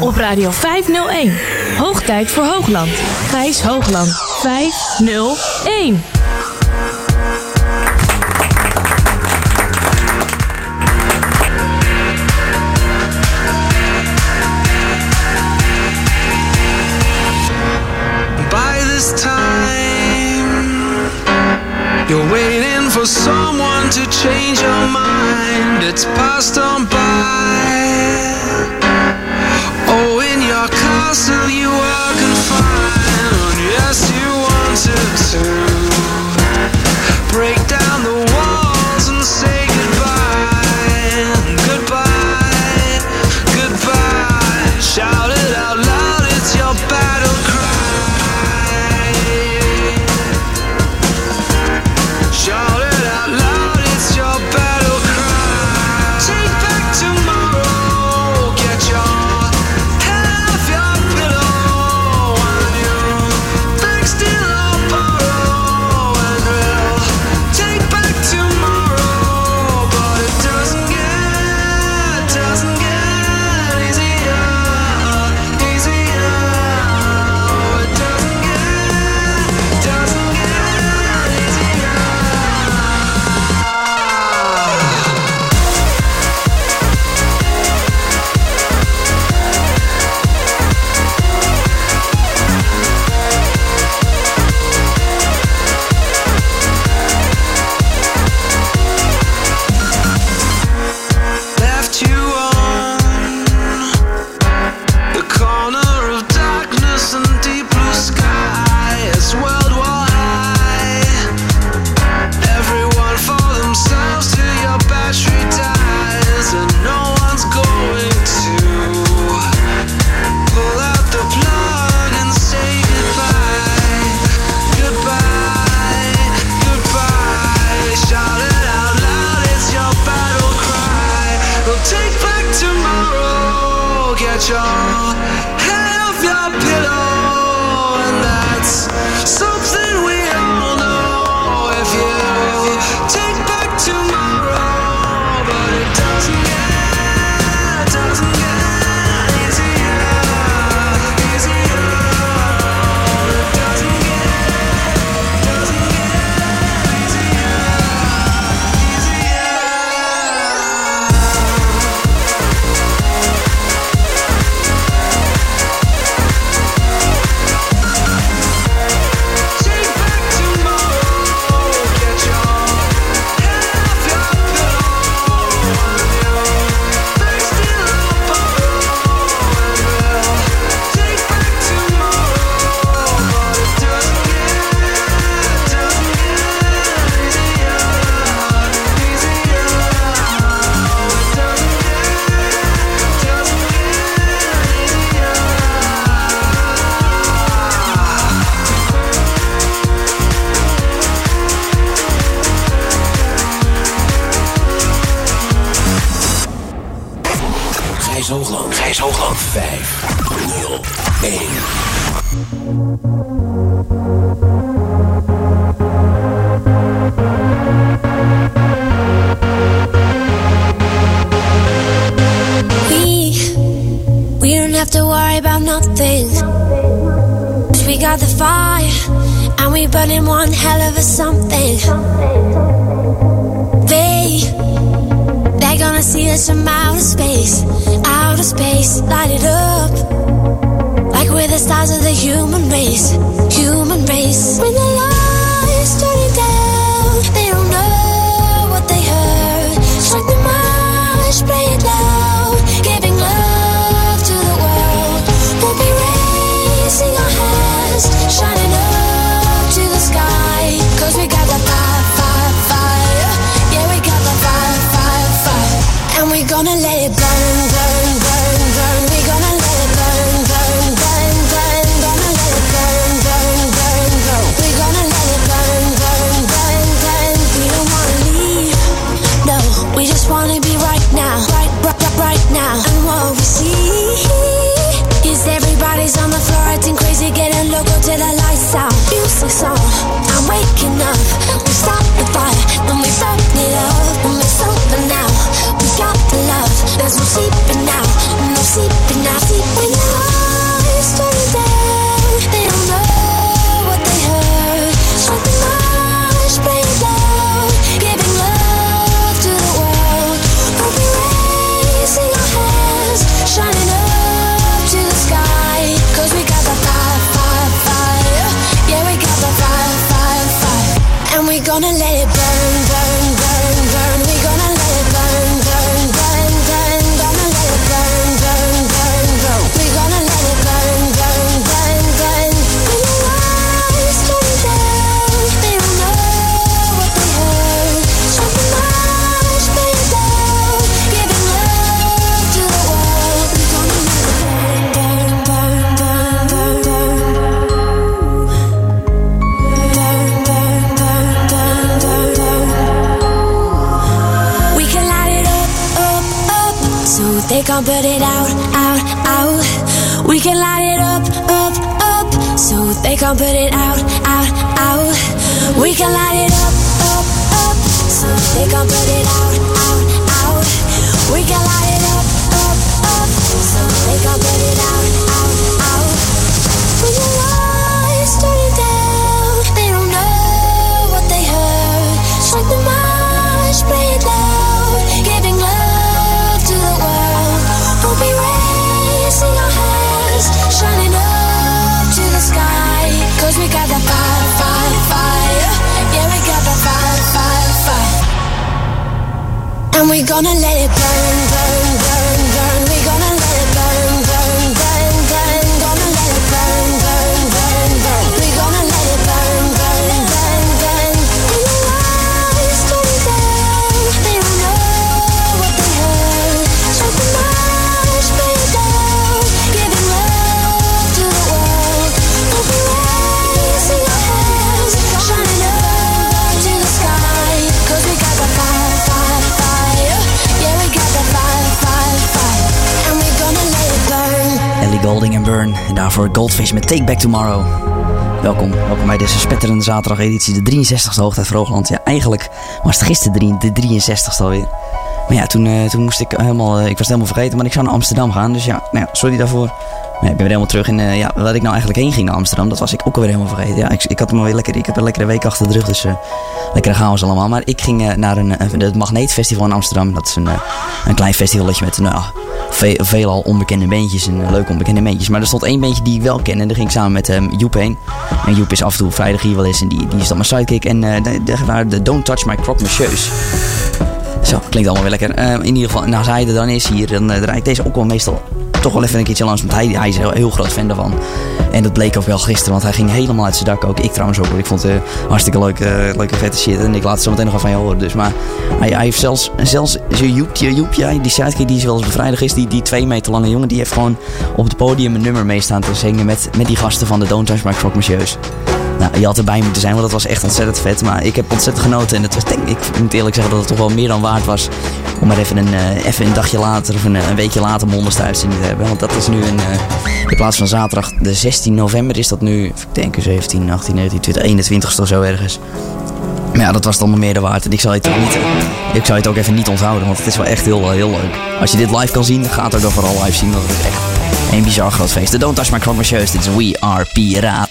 op Radio 501. Hoog tijd voor Hoogland. Gijs Hoogland 501. By this time, you're waiting for someone to change your mind. It's passed on by. fire, and we burning one hell of a something. They, they're gonna see us from outer space, outer space, light it up. Like we're the stars of the human race, human race. When the light I'm waking up. Put it out, out, out. We can light it up, up, up. So they can't put it out, out, out. We can light it up, up, up. So they can't put it out. And we gonna let it burn, burn, En daarvoor Goldfish met Take Back Tomorrow. Welkom, welkom bij deze spetterende zaterdageditie, de 63ste hoogtijd voor Hoogland. Ja, eigenlijk was het gisteren de 63ste alweer. Maar ja, toen, eh, toen moest ik helemaal, eh, ik was helemaal vergeten, maar ik zou naar Amsterdam gaan. Dus ja, nou ja sorry daarvoor. Maar ik ben weer helemaal terug in, eh, ja, waar ik nou eigenlijk heen ging naar Amsterdam, dat was ik ook alweer helemaal vergeten. Ja, ik, ik had hem weer lekker, ik heb een lekkere week achter de rug, dus lekkere chaos allemaal. Maar ik ging naar een, het Magneetfestival in Amsterdam. Dat is een, een klein festivalletje met, nou, ve veelal onbekende beentjes en eh, leuke onbekende beentjes. Maar er stond één beentje die ik wel ken en daar ging ik samen met ehm, Joep heen. En Joep is af en toe vrijdag hier wel eens en die, die is dan mijn sidekick. En eh de, de, Don't Touch My Croque Monsieurs. Zo, klinkt allemaal weer lekker. Eh, in ieder geval, nou, als hij er dan is hier, dan uh, draai ik deze ook wel meestal toch wel even een keertje langs. Want hij, hij is een heel, heel groot fan daarvan. En dat bleek ook wel gisteren, want hij ging helemaal uit zijn dak ook. Ik trouwens ook, ik vond het uh, hartstikke leuk, uh, leuke vette shit. En ik laat het zo meteen nog even van je horen. Dus, maar hij, hij heeft zelfs, zelfs Joepje, Joepje, die sidekick die wel eens bevrijdig is, die, die twee meter lange jongen, die heeft gewoon op het podium een nummer mee staan te zingen met, met die gasten van de Don't Touch My Croque Monsieurs. Nou, je had erbij moeten zijn, want dat was echt ontzettend vet. Maar ik heb ontzettend genoten. En het denk, ik moet eerlijk zeggen dat het toch wel meer dan waard was. Om maar even een, uh, even een dagje later of een, een weekje later mondersluiting te hebben. Want dat is nu een. Uh, in plaats van zaterdag de 16 november is dat nu. Ik denk 17, 18, 19, 20, 21 of zo ergens. Maar ja, dat was dan nog meer de waard. En ik zou het ook niet. Ik zou het ook even niet onthouden. Want het is wel echt heel, heel leuk. Als je dit live kan zien, ga het ook dan vooral live zien. Want het is echt een bizar groot feest. De Don't Touch My Monsieurs. Dit is We Are Piraat.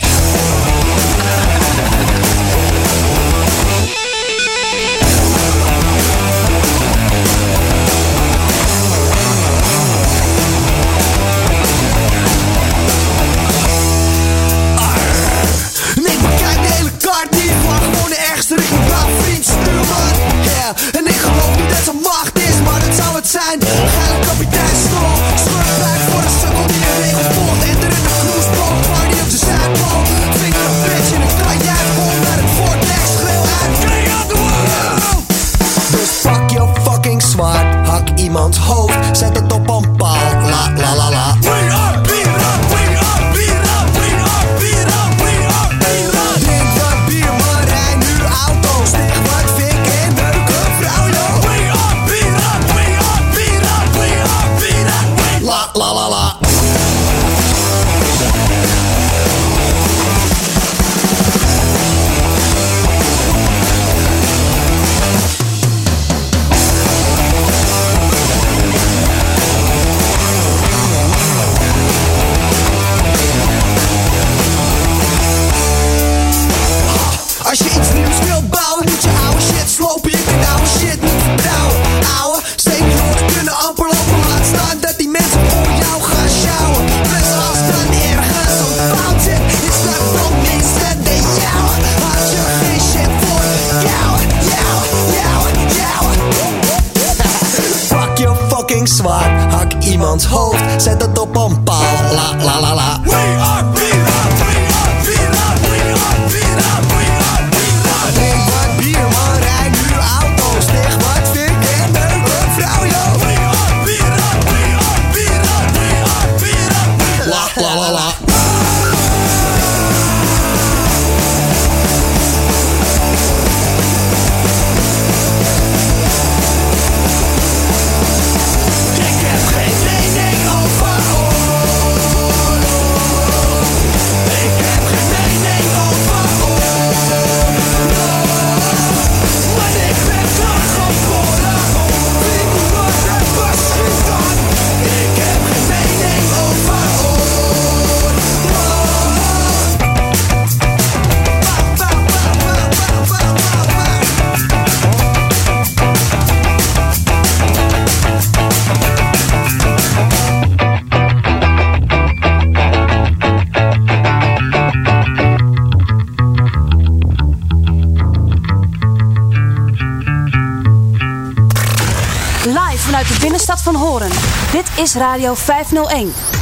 Radio 501.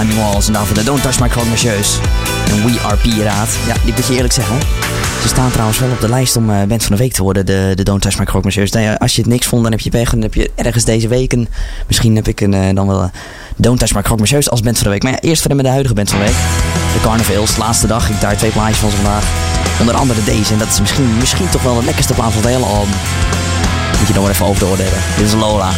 Climbing Walls. En daarvoor de Don't Touch My Crown Monsieur. En We Are Piraat. Ja, die moet je eerlijk zeggen. Ze staan trouwens wel op de lijst om uh, band van de week te worden. De, de Don't Touch My Crown Monsieur. Nou als je het niks vond, dan heb je weg. Dan heb je ergens deze week een... Misschien heb ik een, uh, dan wel... Uh, Don't Touch My Crown Monsieur als band van de week. Maar ja, eerst verder met de huidige band van de week. De Carnivals. Laatste dag. Ik daar twee plaatjes van vandaag. Onder andere deze. En dat is misschien, misschien toch wel de lekkerste plaat van het hele album. Moet je nog maar even over de. Dit is Lola.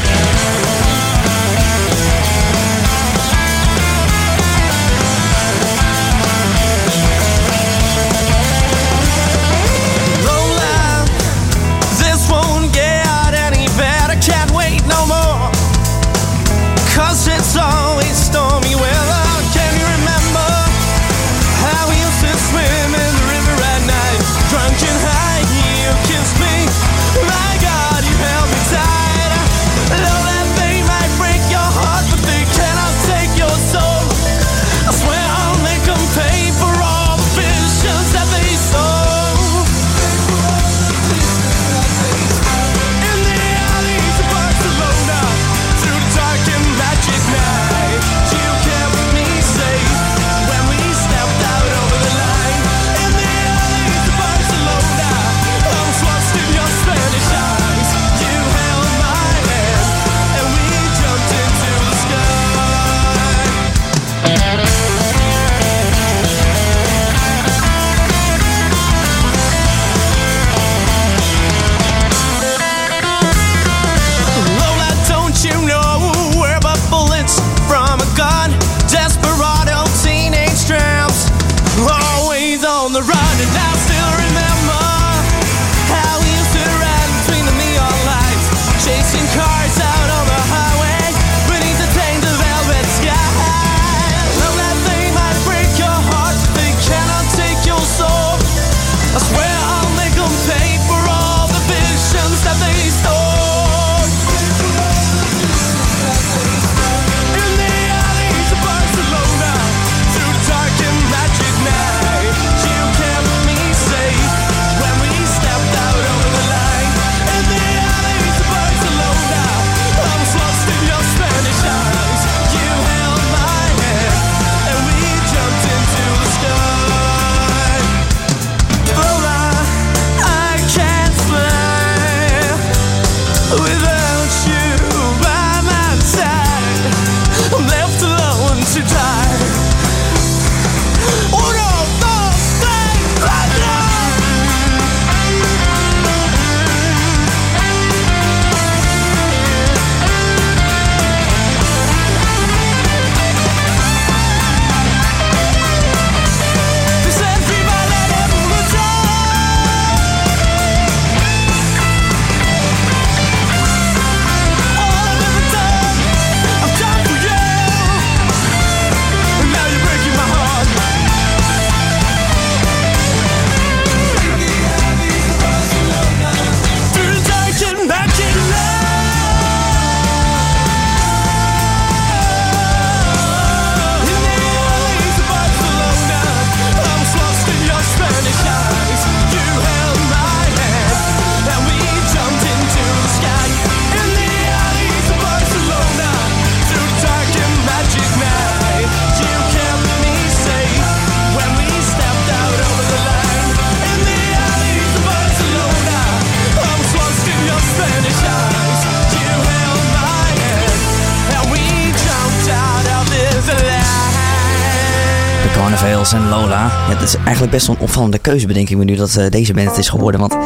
Eigenlijk best wel een opvallende keuze, bedenk ik me nu, dat eh, deze band het is geworden. Want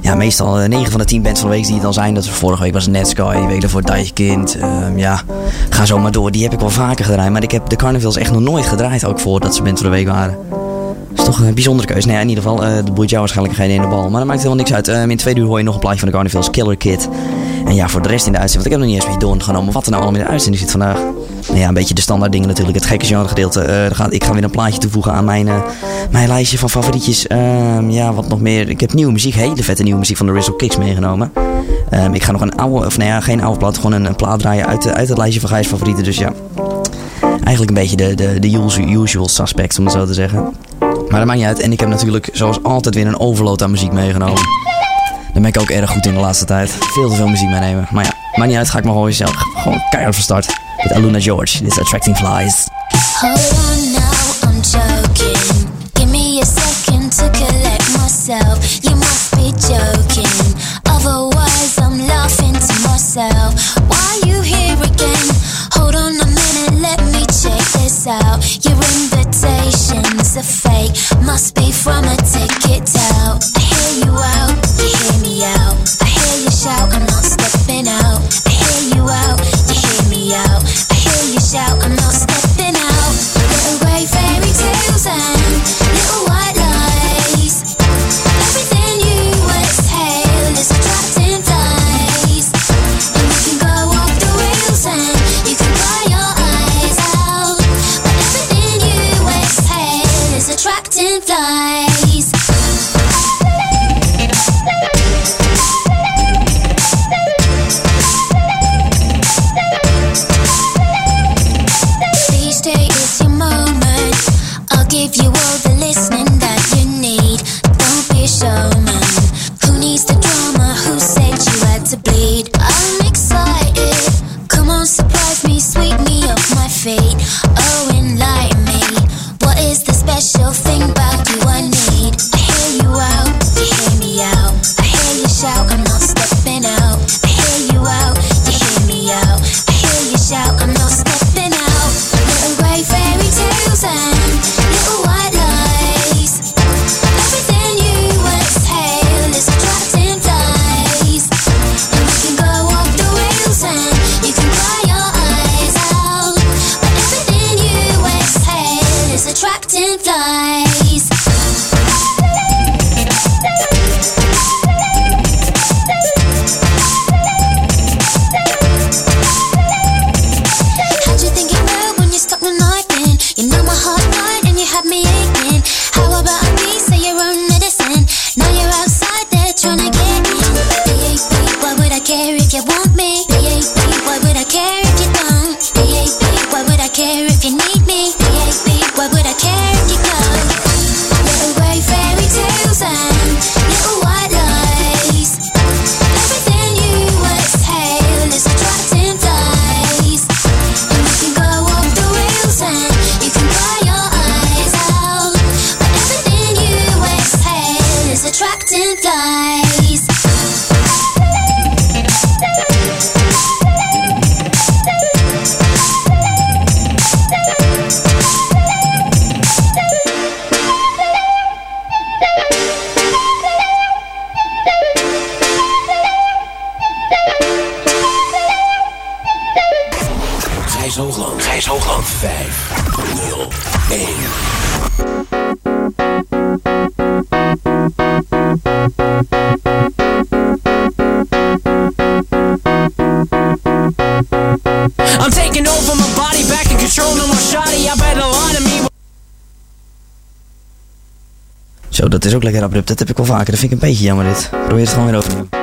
ja, meestal uh, 9 van de 10 bands van de week die het dan zijn. Dat vorige week was Netsky, de week daarvoor Deichkind. Uh, ja, ga zo maar door. Die heb ik wel vaker gedraaid. Maar ik heb de Carnivals echt nog nooit gedraaid, ook voordat ze band van de week waren. Dat is toch een bijzondere keuze. Nee, in ieder geval, uh, de boeit jou waarschijnlijk geen ene bal. Maar dat maakt helemaal niks uit. Uh, in twee uur hoor je nog een plaatje van de Carnivals, Killer Kid. En ja, voor de rest in de uitzending, want ik heb nog niet eens met je doorgenomen wat er nou allemaal in de uitzending zit vandaag. Nou ja, een beetje de standaard dingen natuurlijk. Het gekke genre gedeelte. Ga, ik ga weer een plaatje toevoegen aan mijn, uh, mijn lijstje van favorietjes. Uh, ja, wat nog meer. Ik heb nieuwe muziek, hele vette nieuwe muziek van de Rizzle Kicks meegenomen. Um, ik ga nog een oude, of nee ja, geen oude plaat, gewoon een, plaat draaien uit, uit het lijstje van Gijs favorieten. Dus ja, eigenlijk een beetje de, de, de usual suspects om het zo te zeggen. Maar dat maakt niet uit. En ik heb natuurlijk zoals altijd weer een overload aan muziek meegenomen. Daar ben ik ook erg goed in de laatste tijd. Veel te veel muziek meenemen. Maar ja, maakt niet uit. Ga ik maar gewoon zelf gewoon keihard van start. Met Aluna George. Dit is Attracting Flies. Hold on now, I'm joking. Give me a second to collect myself. You must be joking. Otherwise, I'm laughing to myself. Why you here again? Hold on a minute, let me check this out. Your invitation's a fake. Must be from a ticket out. I hear you out, you Dat heb ik wel vaker. Dat vind ik een beetje jammer dit. Probeer het gewoon weer overnieuw.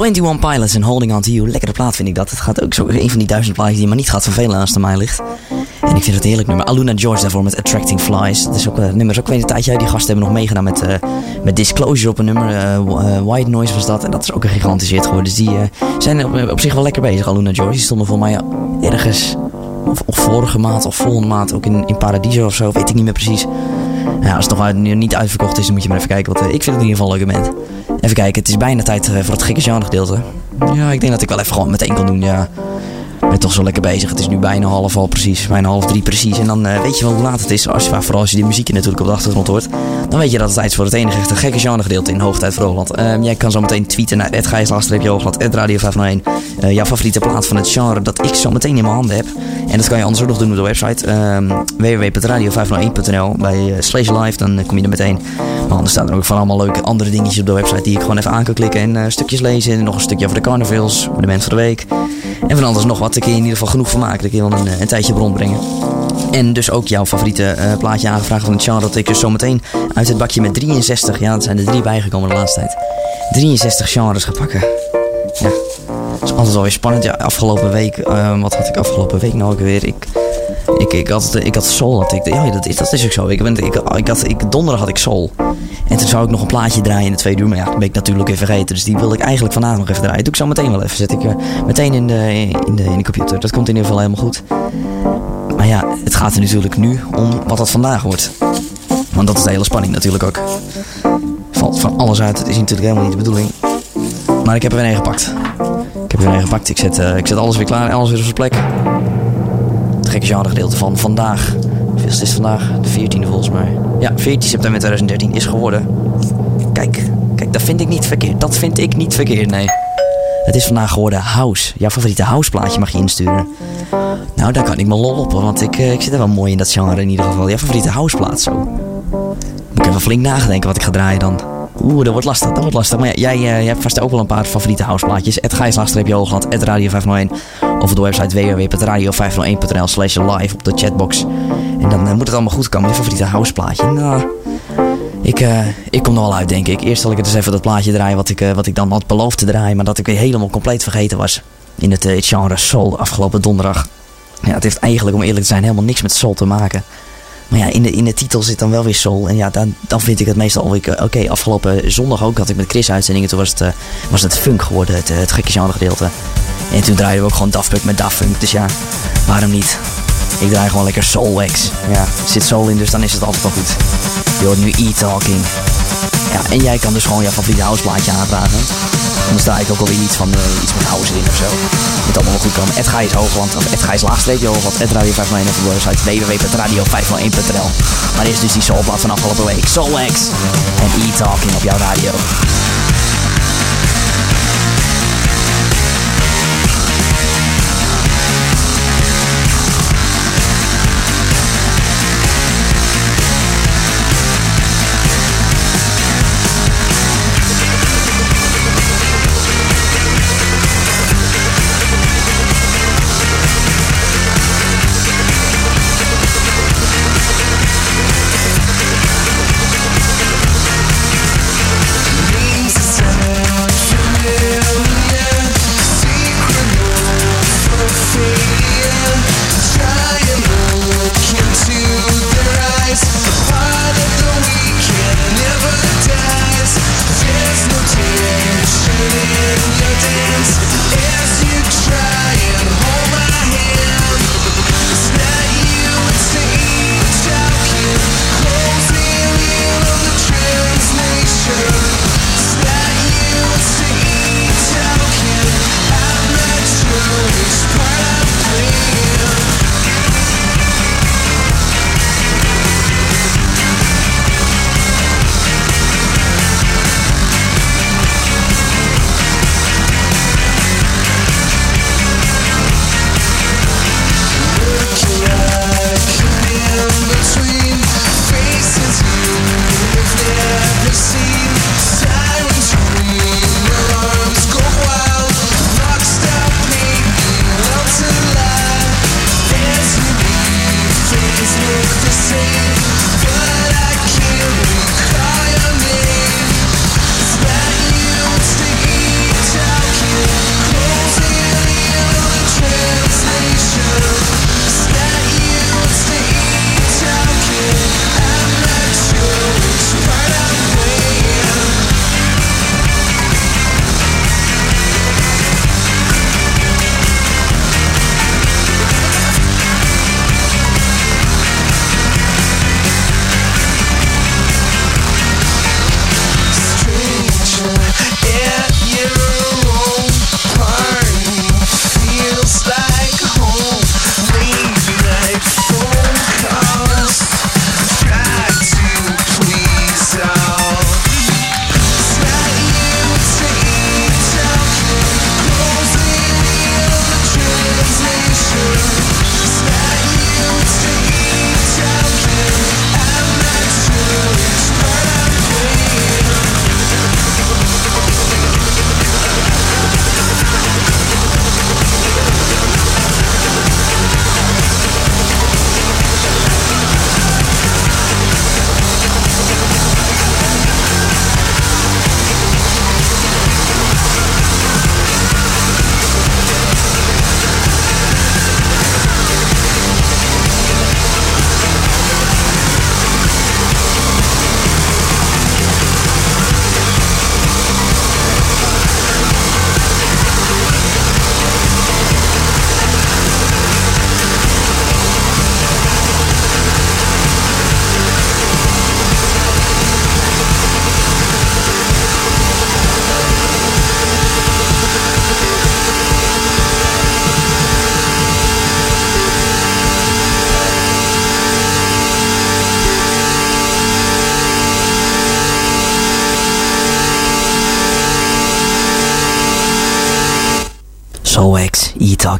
21 Pilots en Holding On To You. Lekkere plaat vind ik dat. Het gaat ook zo een van die duizend plaatjes die maar niet gaat vervelen als het aan mij ligt. En ik vind het een heerlijk nummer. Aluna George daarvoor met Attracting Flies. Het is ook een nummer, is ook weer een tijdje. Die gasten hebben nog meegedaan met, eh, met Disclosure op een nummer. eh, eh, White Noise was dat. En dat is ook een geworden. Dus die eh, zijn op, zich wel lekker bezig, Aluna George. Die stonden voor mij ergens, of, vorige maand of volgende maand, ook in, in Paradiso of zo. Weet ik niet meer precies. Ja, als het nog uit- niet uitverkocht is, dan moet je maar even kijken. Want eh, ik vind het in ieder geval een leuk moment. Even kijken, het is bijna tijd eh, voor het gekke genre gedeelte. Ja, ik denk dat ik wel even gewoon meteen kan doen, ja. Ik ben toch zo lekker bezig. Het is nu bijna half al precies. Bijna half drie precies. En dan eh, weet je wel hoe laat het is. Als je, vooral als je die muziekje natuurlijk op de achtergrond hoort. Dan weet je dat het tijd is voor het enige echte gekke genre gedeelte in Hoogtijd voor Hoogland. Ehm, jij kan zo meteen tweeten naar het Hoogland, Radio 501. Eh, jouw favoriete plaat van het genre dat ik zo meteen in mijn handen heb. En dat kan je anders ook nog doen op de website. ehm www.radio501.nl bij slash live. Dan kom je er meteen. Maar anders staan er ook van allemaal leuke andere dingetjes op de website die ik gewoon even aan kan klikken. En eh, stukjes lezen. En nog een stukje over de carnavals. De mens van de week. En van alles nog wat. Daar kun je in ieder geval genoeg van maken. Dat kun eh, een tijdje rondbrengen. En dus ook jouw favoriete eh, plaatje aangevraagd van het genre dat ik dus zometeen uit het bakje met 63, ja dat zijn er drie bijgekomen de laatste tijd, 63 genres ga pakken. Ja, dat is altijd wel weer spannend. Ja, afgelopen week, wat had ik afgelopen week nou weer? Ik, Ik, ik, had, ik had soul. Had ik, ja, dat is, dat is ook zo. Ik, ben, ik, ik had, ik, donderdag had ik soul. En toen zou ik nog een plaatje draaien in de tweede uur. Maar ja, dat ben ik natuurlijk even vergeten. Dus die wilde ik eigenlijk vanavond nog even draaien. Doe ik zo meteen wel even. Zet ik eh, meteen in de, in, de, in de computer. Dat komt in ieder geval helemaal goed. Maar ja, het gaat er natuurlijk nu om wat dat vandaag wordt. Want dat is de hele spanning natuurlijk ook. Valt van alles uit. Het is natuurlijk helemaal niet de bedoeling. Maar ik heb er weer een gepakt. Ik heb er weer een gepakt. Ik zet, eh, ik zet alles weer klaar. Alles weer op zijn plek. Het gekke genre gedeelte van vandaag. Hoeveel is het vandaag? De 14e volgens mij. Ja, 14 september 2013 is geworden. Kijk, kijk, dat vind ik niet verkeerd. Dat vind ik niet verkeerd, nee. Het is vandaag geworden House. Jouw favoriete houseplaatje mag je insturen. Nou, daar kan ik me lol op, want ik, eh, ik zit er wel mooi in dat genre in ieder geval. Jouw favoriete houseplaat zo. Moet ik even flink nagedenken wat ik ga draaien dan. Oeh, dat wordt lastig, dat wordt lastig. Maar ja, jij, eh, jij hebt vast ook wel een paar favoriete houseplaatjes. Het Gijslaagstreepje het Radio 501. Of de website www.radio501.nl slash live op de chatbox. En dan eh, moet het allemaal goed komen. Je favoriete houseplaatje. Nou, ik, eh, ik kom er wel uit, denk ik. Eerst zal ik het eens even dat plaatje draaien wat ik, wat ik dan had beloofd te draaien. Maar dat ik weer helemaal compleet vergeten was. In het, het genre soul afgelopen donderdag. Ja, het heeft eigenlijk, om eerlijk te zijn, helemaal niks met soul te maken. Maar ja, in de, in de titel zit dan wel weer soul. En ja, dan, dan vind ik het meestal weer... Oké, afgelopen zondag ook had ik met Chris uitzendingen. Toen was het, uh, was het funk geworden, het, het gekke genre gedeelte. En toen draaiden we ook gewoon Daft Punk met Daft Punk. Dus ja, waarom niet? Ik draai gewoon lekker Soul Wax. Ja, zit soul in, dus dan is het altijd wel goed. Je hoort nu E-Talking. Ja, en jij kan dus gewoon je favoriete houseplaatje aanvragen. Dan sta ik ook alweer iets van uh, iets met house in of zo. Allemaal wel goed komen. Ed Gijs Hoogland, of Ed Gijs laagstreepje Hoogland, Ed Radio 501 of de website www.radio501.nl. Maar eerst dus die soulplaat van afgelopen week. Soul en E-Talking op jouw radio.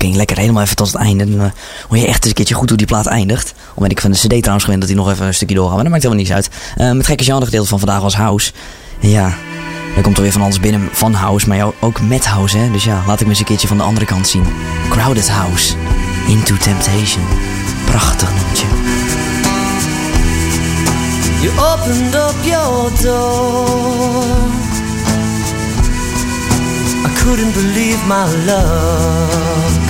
E-Talking. Lekker helemaal even tot het einde. Dan eh, je echt eens een keertje goed hoe die plaat eindigt. Al ben ik van de cd trouwens gewend dat hij nog even een stukje doorgaat. Maar dat maakt helemaal niets uit. Uh, met gekke genre gedeelte van vandaag was House. Ja, er komt er weer van alles binnen van House. Maar ook met House, hè. Dus ja, laat ik me eens een keertje van de andere kant zien. Crowded House. Into Temptation. Prachtig nummertje. You opened up your door. I couldn't believe my luck.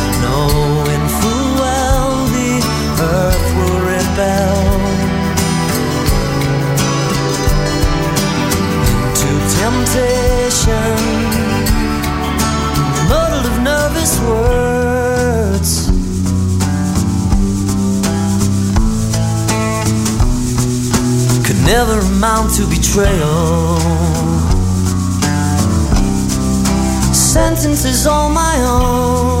knowing full well the earth will rebel. Into temptation, muddled of nervous words. could never amount to betrayal. Sentences all my own,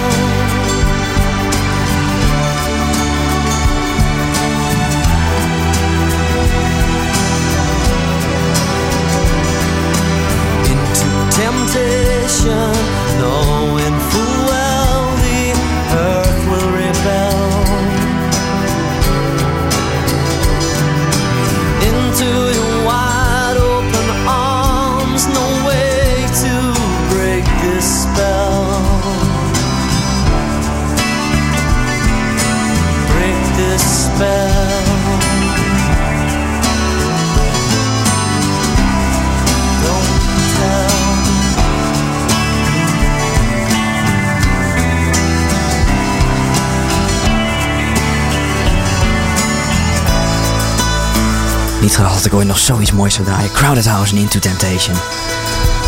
Niet gedacht dat ik ooit nog zoiets moois zou draaien. Crowded House en Into Temptation.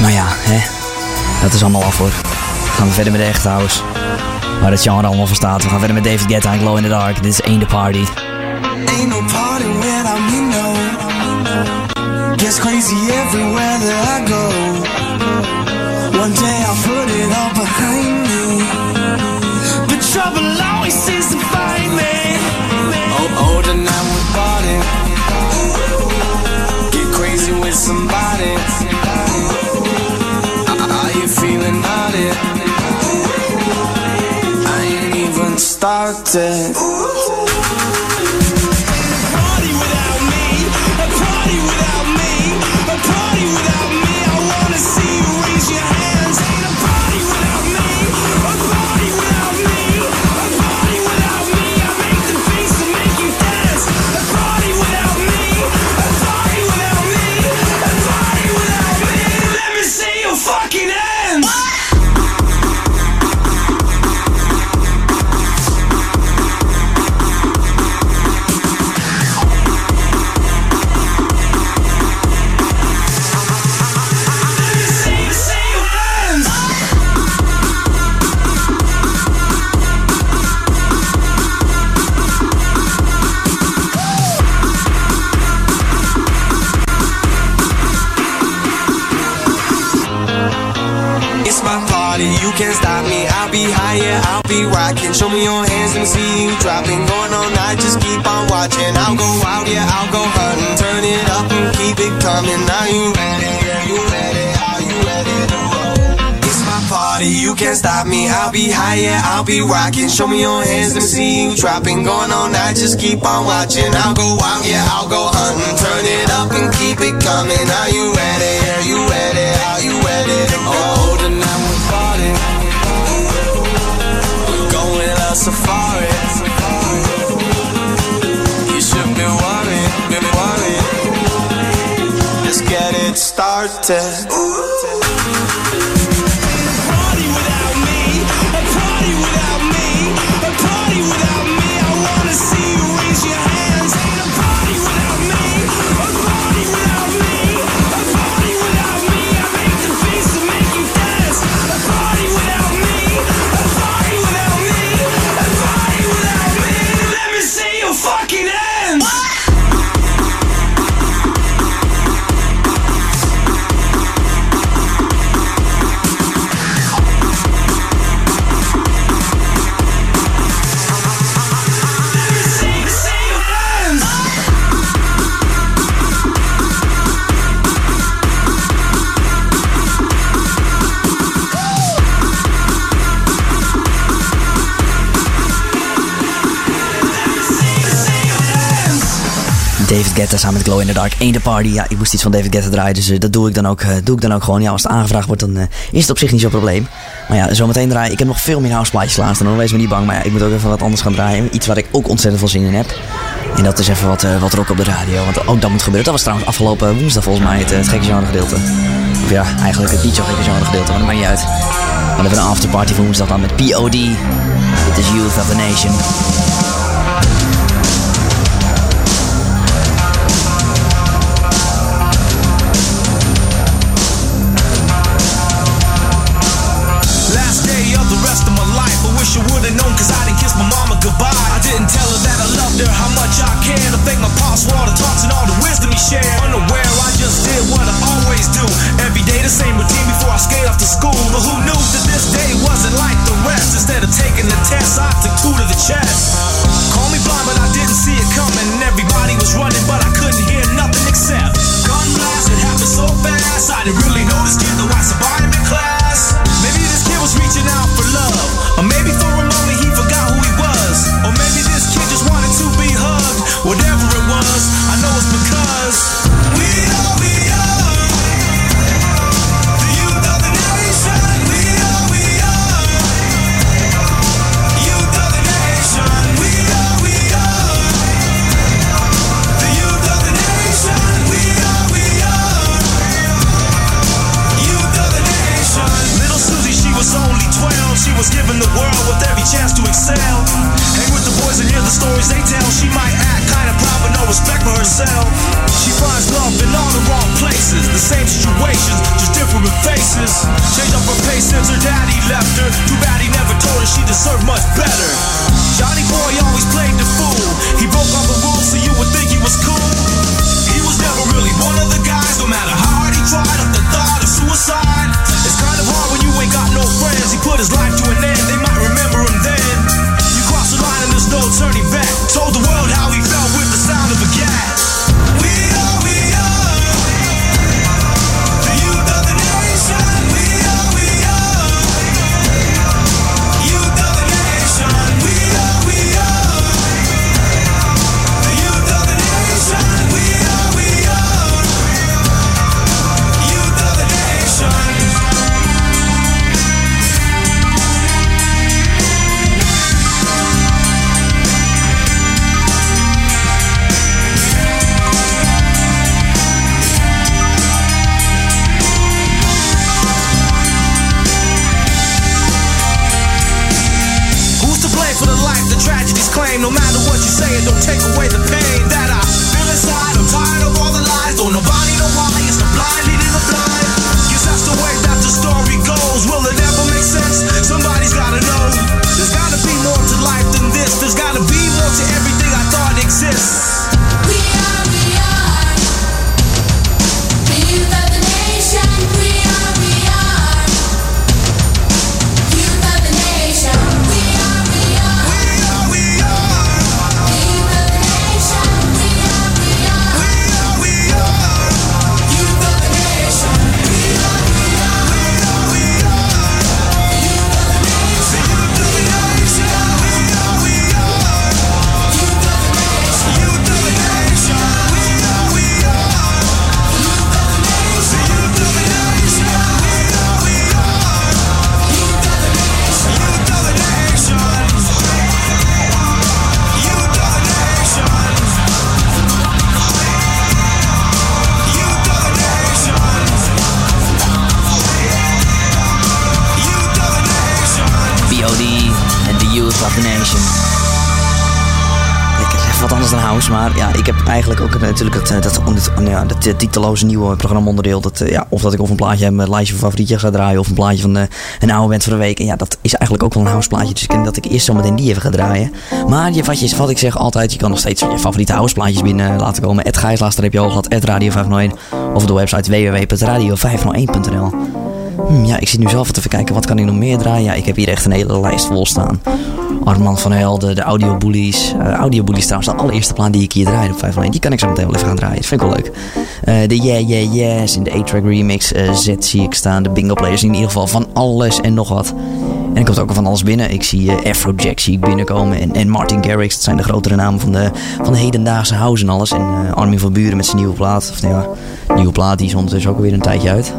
Maar ja, hè. Dat is allemaal af hoor. Gaan we verder met de echte house. Waar het genre allemaal voor staat. We gaan verder met David Guetta en Glow in the Dark. Dit is Ain't the Party. Ain't no party without me, no. Gets crazy everywhere that I go. One day I'll put it all behind me. But trouble Are you feeling? I ain't even started. I'll be high, yeah, I'll be rocking. Show me your hands, let me see you dropping. Going all night, just keep on watching. I'll go out, yeah, I'll go hunting. Turn it up and keep it coming. Are you ready? Are you ready? Are you ready? Oh, older now we're partying. We're going on safari. You should be wanting, be wanting. Let's get it started. David samen met Glow in the Dark. Ain't de Party. Ja, ik moest iets van David Guetta draaien. Dus eh, dat doe ik, dan ook, eh, doe ik dan ook gewoon. Ja, als het aangevraagd wordt, dan eh, is het op zich niet zo'n probleem. Maar ja, zometeen draaien. Ik heb nog veel meer houseplaatjes laatst. Dan wees me niet bang. Maar ja, ik moet ook even wat anders gaan draaien. Iets waar ik ook ontzettend veel zin in heb. En dat is even wat, wat rock op de radio. Want ook dat moet gebeuren. Dat was trouwens afgelopen woensdag volgens mij het, gekke genre gedeelte. Of ja, eigenlijk het niet zo gekke genre gedeelte. Maar dat maakt niet uit. We hebben een afterparty van woensdag dan met POD. Dit is Youth of the Nation. Eh, titeloze nieuwe programma-onderdeel. Eh, ja, of dat ik of een plaatje heb een lijstje van favorietjes ga draaien, of een plaatje van eh, een oude band van de week. En ja, dat is eigenlijk ook wel een houseplaatje, dus ik denk dat ik eerst zometeen die even ga draaien. Maar je, wat, je, wat ik zeg altijd, je kan nog steeds je favoriete houseplaatjes binnen laten komen. Daar heb je al gehad, Radio 501. Of de website www.radio501.nl. Hm, ja, ik zit nu zelf even kijken, wat kan ik nog meer draaien? Ja, ik heb hier echt een hele lijst vol staan. Armand van Helden, de Audiobullies. Uh, Audiobullies trouwens, de allereerste plaat die ik hier draai op 501. Die kan ik zo meteen wel even gaan draaien. Dat vind ik wel leuk. Eh, de Yeah Yeah Yes in de A-Track remix. eh, Z zie ik staan. De bingo players in ieder geval van alles en nog wat. En ik komt ook van alles binnen. Ik zie eh, Afrojack zie ik binnenkomen. En, en Martin Garrix. Dat zijn de grotere namen van de, van de hedendaagse house en alles. En Armin van Buren met zijn nieuwe plaat. Of nee, ja, nieuwe plaat. Die is ondertussen ook alweer een tijdje uit.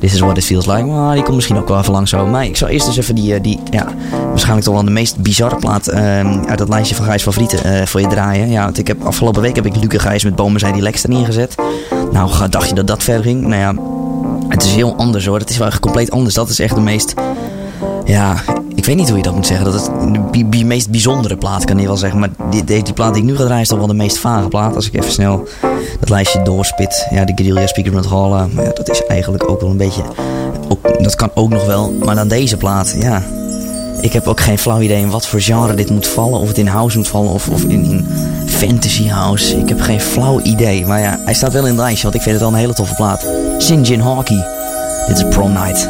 This is what it feels like. Maar die komt misschien ook wel even lang zo. Maar ik zal eerst eens even die, die ja, waarschijnlijk toch wel de meest bizarre plaat ehm, uit dat lijstje van Gijs favorieten voor je draaien. Ja, want ik heb afgelopen week heb ik Luca Gijs met Bomen zei die lekster neergezet. Nou, dacht je dat dat ver ging? Nou ja, het is heel anders hoor. Het is wel echt compleet anders. Dat is echt de meest, ja, ik weet niet hoe je dat moet zeggen. Dat is de meest bijzondere plaat, kan je wel zeggen. Maar die, die, plaat die ik nu ga draaien is toch wel de meest vage plaat. Als ik even snel dat lijstje doorspit. Ja, de Guerrilla Speaker met Halla. Maar ja, dat is eigenlijk ook wel een beetje... Dat kan ook nog wel. Maar dan deze plaat, ja. Ik heb ook geen flauw idee in wat voor genre dit moet vallen. Of het in house moet vallen of, of in fantasy house. Ik heb geen flauw idee. Maar ja, hij staat wel in het lijstje. Want ik vind het wel een hele toffe plaat. Shinjin Hockey. Dit is Prom Night.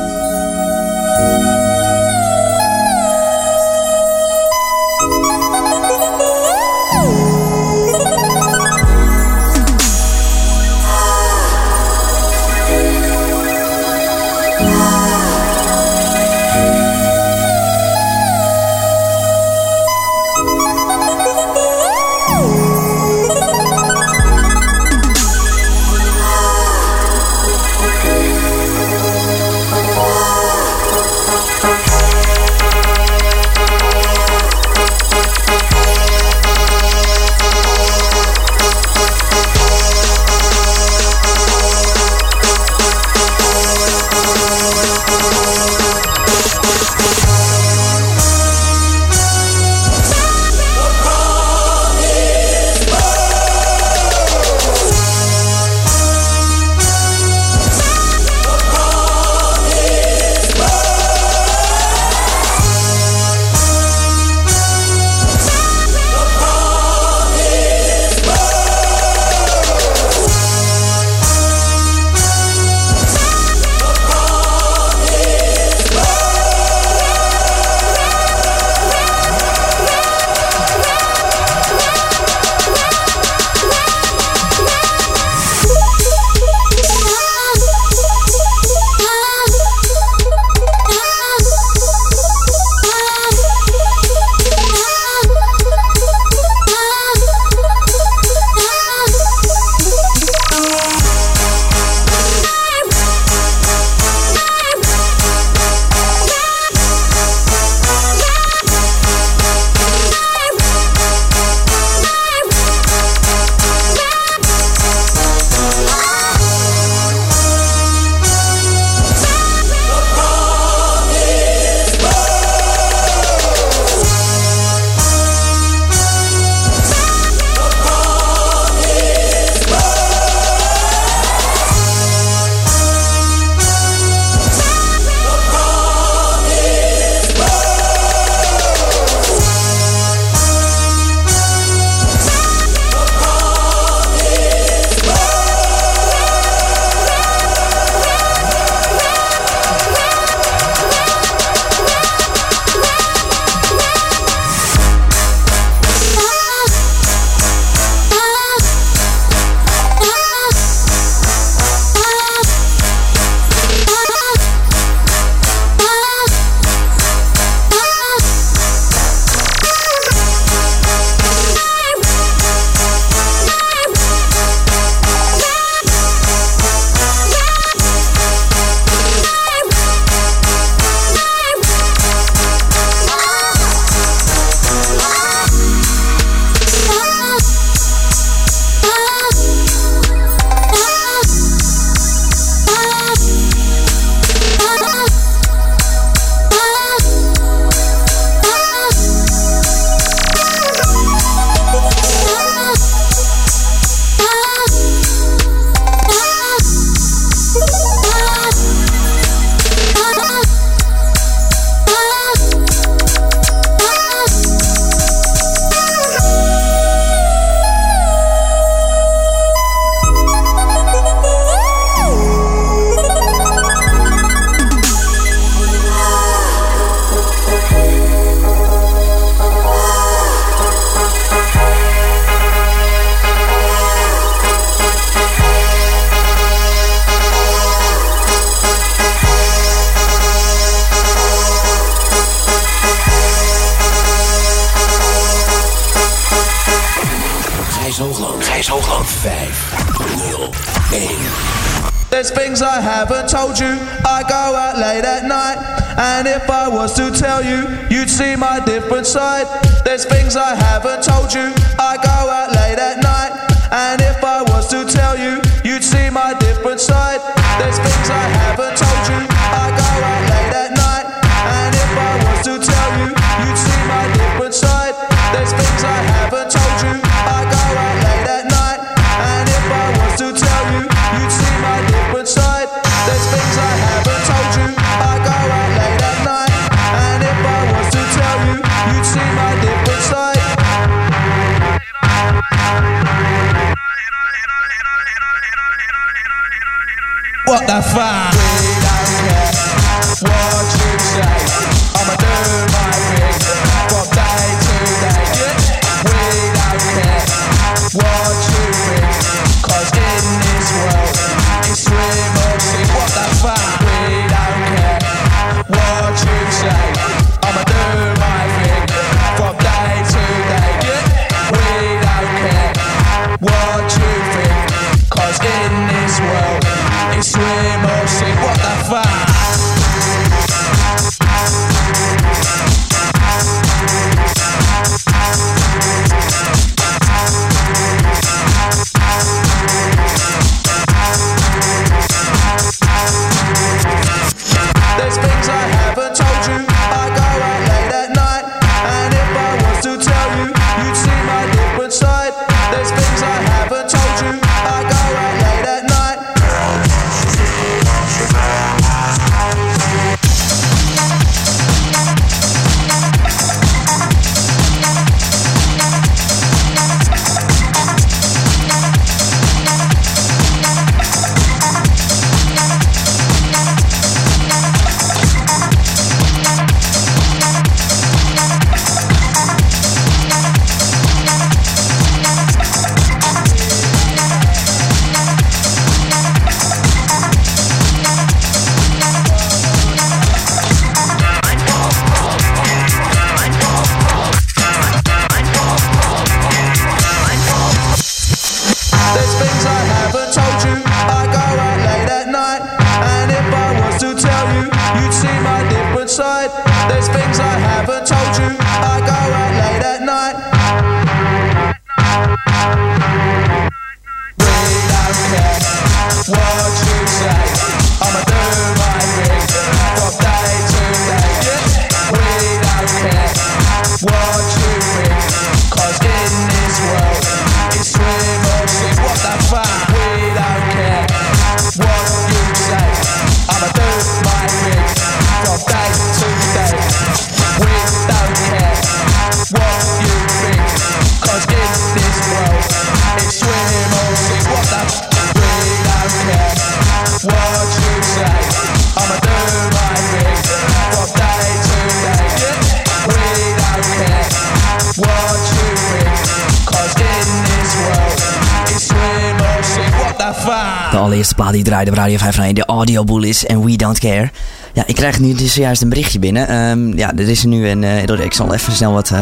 De allereerste plaat die draaide op Radio 501, de Audio Bullies en We Don't Care. Ja, ik krijg nu dus zojuist een berichtje binnen. Ehm, ja, er is nu een... eh, ik zal even snel wat...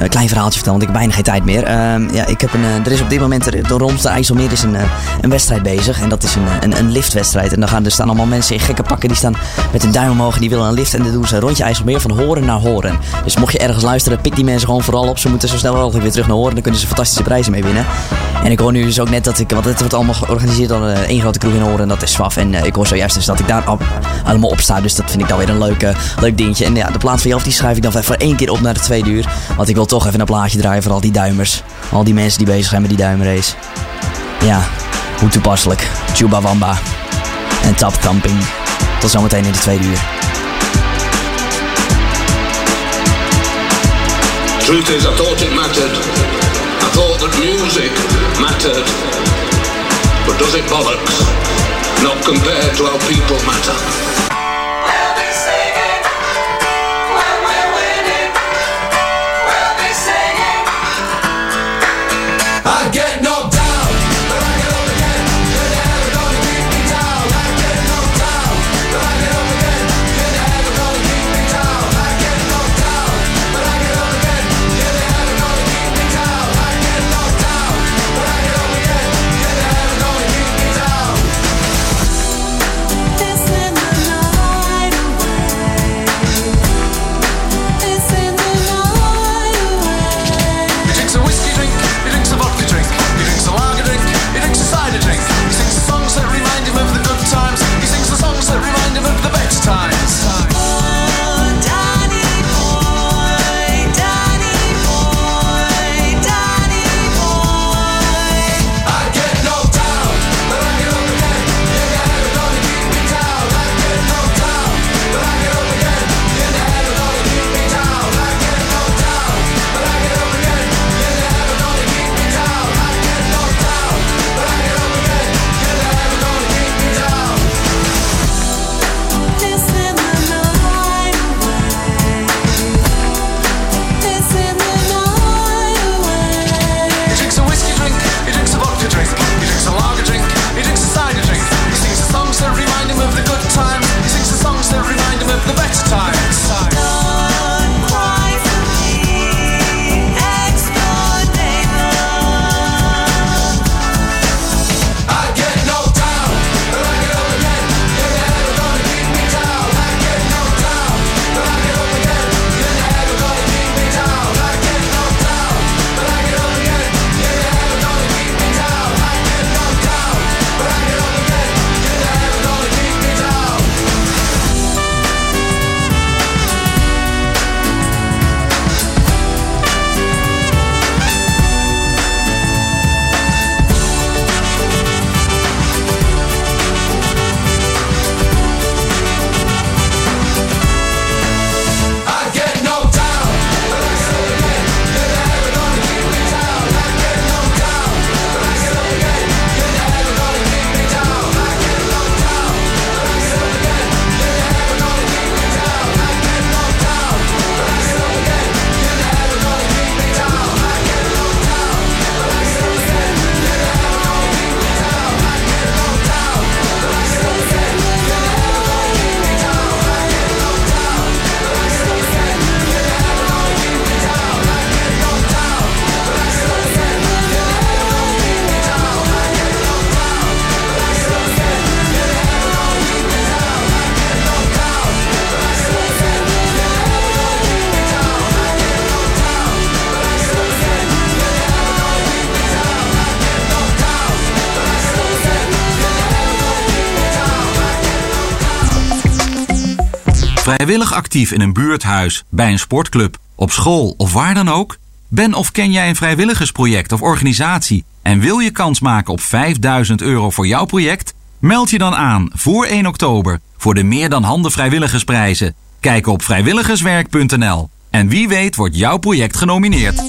eh, een klein verhaaltje vertellen, want ik heb bijna geen tijd meer. Ehm, ja, ik heb een, eh, er is op dit moment er, rond de IJsselmeer is een, eh, een wedstrijd bezig. En dat is een, eh, een, een liftwedstrijd. En dan gaan, er staan allemaal mensen in gekke pakken. Die staan met een duim omhoog en die willen een lift. En dan doen ze een rondje IJsselmeer van horen naar horen. Dus mocht je ergens luisteren, pik die mensen gewoon vooral op. Ze moeten zo snel mogelijk weer terug naar horen. Dan kunnen ze fantastische prijzen mee winnen. En ik hoor nu dus ook net dat ik... Want het wordt allemaal georganiseerd door eh, één grote kroeg in horen. En dat is SWAF. En eh, ik hoor zojuist dus dat ik daar al, allemaal op sta. Dus dat vind ik dan weer een leuk, eh, leuk dingetje. En ja, de plaat van Jelf die schuif ik dan voor één keer op naar de tweede uur. Want ik wil toch even een plaatje draaien voor al die duimers. Al die mensen die bezig zijn met die duimrace. Ja, hoe toepasselijk. Chuba Wamba. En Tap Thumping. Tot zometeen in de tweede uur. Truth is, I thought it mattered. I thought that music mattered. But does it bollocks? Not compared to how people matter. Actief in een buurthuis, bij een sportclub, op school of waar dan ook? Ben of ken jij een vrijwilligersproject of organisatie en wil je kans maken op 5000 euro voor jouw project? Meld je dan aan voor 1 oktober voor de Meer dan Handen Vrijwilligersprijzen. Kijk op vrijwilligerswerk.nl en wie weet wordt jouw project genomineerd.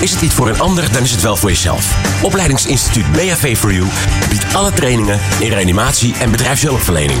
Is het niet voor een ander, dan is het wel voor jezelf. Opleidingsinstituut BHV for You biedt alle trainingen in reanimatie en bedrijfshulpverlening.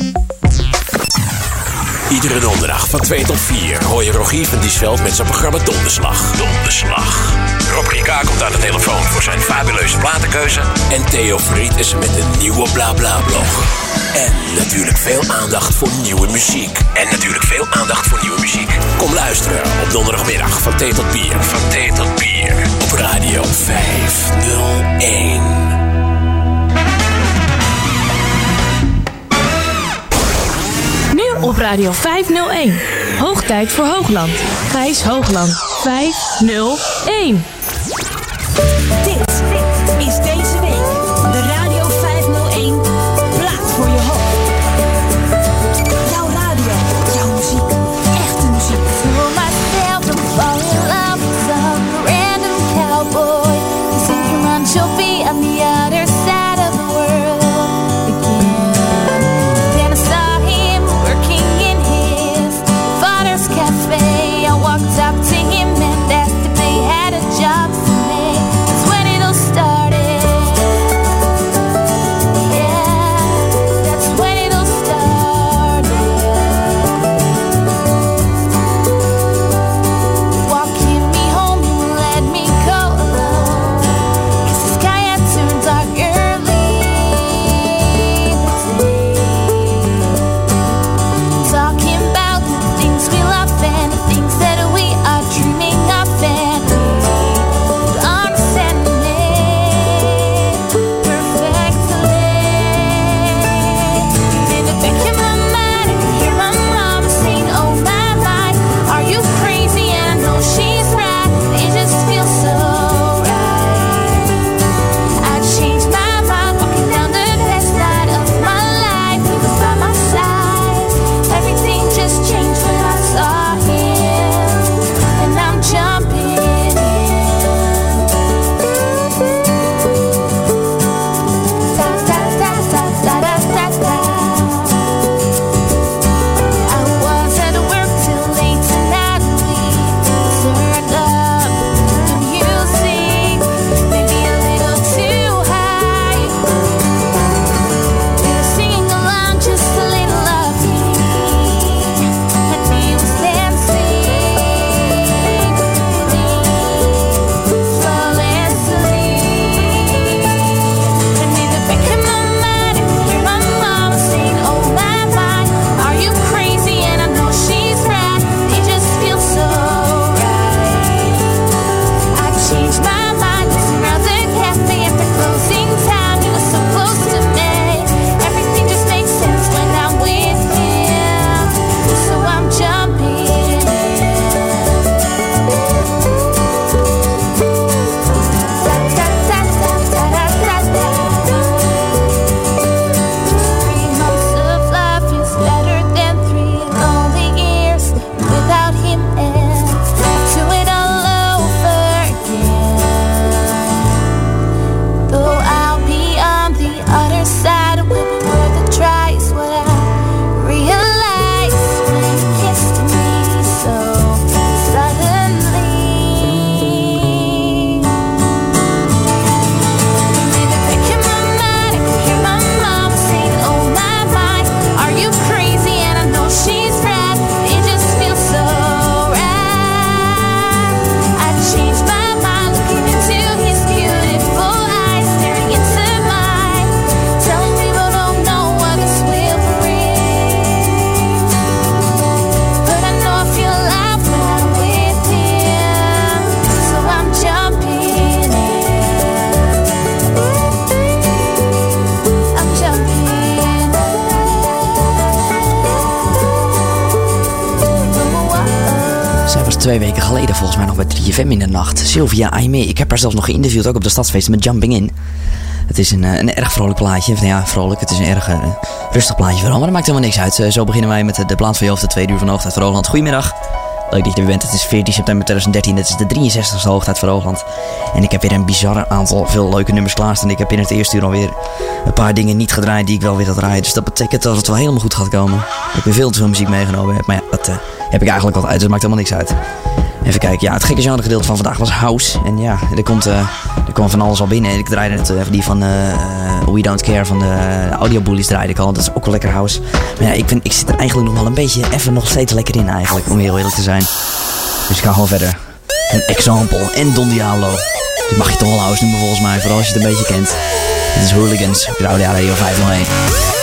Iedere donderdag van 2 tot 4 hoor je Rogier van Diesveld met zijn programma Donderslag. Donderslag. Rob Rika komt aan de telefoon voor zijn fabuleuze platenkeuze. En Theo Fried is met een nieuwe BlaBla-blog. En natuurlijk veel aandacht voor nieuwe muziek. En natuurlijk veel aandacht voor nieuwe muziek. Kom luisteren op donderdagmiddag van thee tot bier. Van thee tot Radio 501. Hoog tijd voor Hoogland. Gijs Hoogland 501. Dit twee weken geleden volgens mij nog bij 3FM in de nacht. Sylvia Aimee. Ik heb haar zelfs nog geïnterviewd, ook op de stadsfeesten met Jumping In. Het is een, eh, een erg vrolijk plaatje. Nou ja, vrolijk. Het is een erg eh, rustig plaatje vooral. Maar dat maakt helemaal niks uit. Eh, zo beginnen wij met de, de plaat van je hoofd. De tweede uur van voor Hoogland. Goedemiddag. Leuk dat je er bent. Het is 14 september 2013. Het is de 63ste Hoogtijd voor Hoogland. En ik heb weer een bizarre aantal veel leuke nummers klaarstaan. Ik heb in het eerste uur alweer een paar dingen niet gedraaid die ik wel weer had draaien. Dus dat betekent dat het wel helemaal goed gaat komen. Ik weer veel te veel muziek meegenomen heb. Maar ja, dat eh, heb ik eigenlijk altijd. Dus dat maakt helemaal niks uit. Even kijken. Ja, het gekke genre gedeelte van vandaag was house. En ja, er, komt, eh, er kwam van alles al binnen. En ik draaide net even die van eh, eh, We Don't Care van de Audio Bullies draaide ik al. Dat is ook wel lekker house. Maar ja, ik, vind, ik zit er eigenlijk nog wel een beetje even nog steeds lekker in eigenlijk. Om heel eerlijk te zijn. Dus ik ga gewoon verder. Een example en Don Diablo. Dit mag je toch wel house noemen volgens mij. Vooral als je het een beetje kent. Dit is Hooligans op Rauw Radio 501.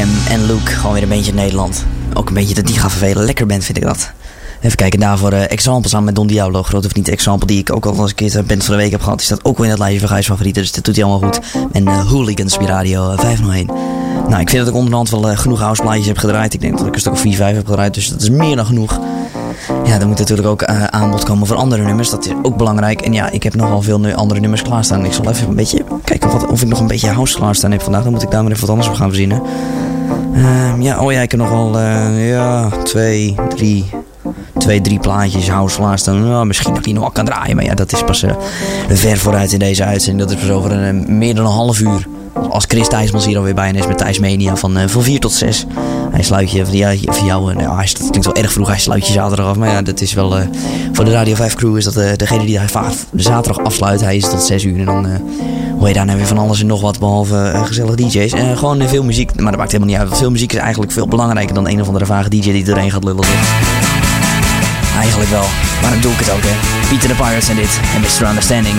En Luke, gewoon weer een beetje Nederland. Ook een beetje dat die gaan vervelen. Lekker band vind ik dat. Even kijken, daarvoor eh Example samen met Don Diablo. Grote vriend Example, die ik ook al eens een keer band van de week heb gehad. Die staat ook wel in het lijstje van Gijs favorieten, dus dat doet hij allemaal goed. En eh, Hooligans bij Radio eh, 501. Nou, ik vind dat ik onderhand wel eh, genoeg houseplaatjes heb gedraaid. Ik denk dat ik een stuk of 4, 5 heb gedraaid, dus dat is meer dan genoeg. Ja, er moet natuurlijk ook eh, aanbod komen voor andere nummers. Dat is ook belangrijk. En ja, ik heb nogal veel andere nummers klaarstaan. Ik zal even een beetje kijken of ik nog een beetje house klaarstaan heb vandaag. Dan moet ik daar maar even wat anders voor gaan verzinnen. Ehm, ja, oh ja, ik heb nogal eh, ja, twee, drie, twee, drie plaatjes house klaarstaan. Nou, misschien dat ik die nog wel kan draaien. Maar ja, dat is pas eh, ver vooruit in deze uitzending. Dat is pas over een, meer dan een half uur. Als Chris Thijsmans hier alweer bij en is met Thijs Mania van, eh, van 4 tot 6. Hij sluit je, voor jou, eh, nou, hij, dat klinkt wel erg vroeg, hij sluit je zaterdag af. Maar ja, dat is wel, eh, voor de Radio 5 crew is dat degene die hij vaak zaterdag afsluit. Hij is tot 6 uur en dan hoor je daarna weer van alles en nog wat, behalve eh, gezellige DJ's. En gewoon veel muziek, maar dat maakt helemaal niet uit. Veel muziek is eigenlijk veel belangrijker dan een of andere vage DJ die erheen gaat lullen. Eigenlijk wel, maar dan doe ik het ook hè. Peter the Pirates en dit, en Mr. Understanding.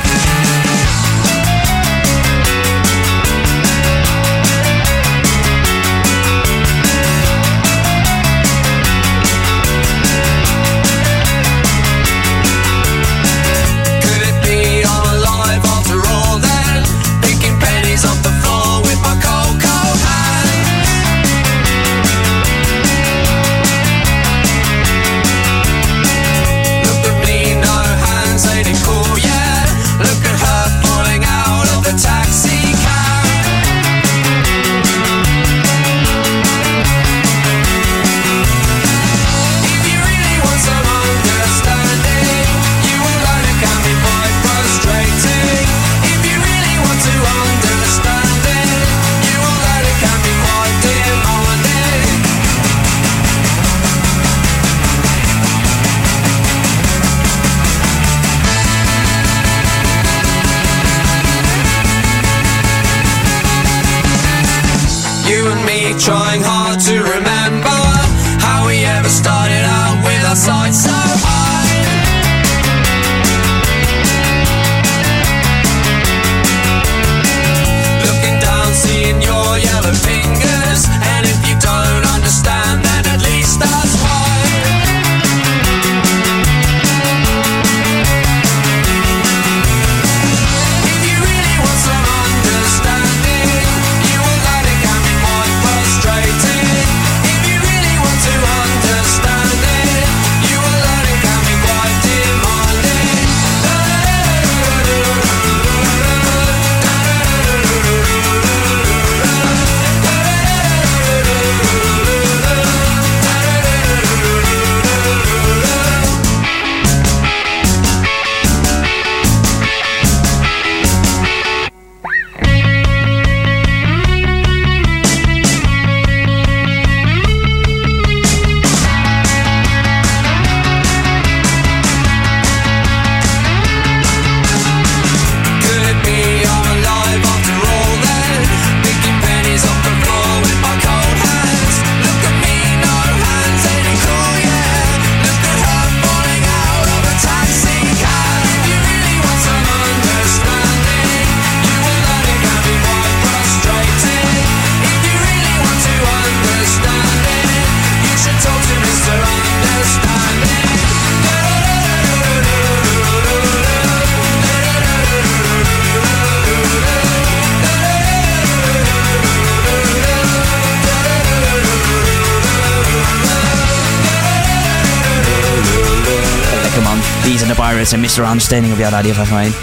Pirates en Mr. Understanding op jouw Radio 501.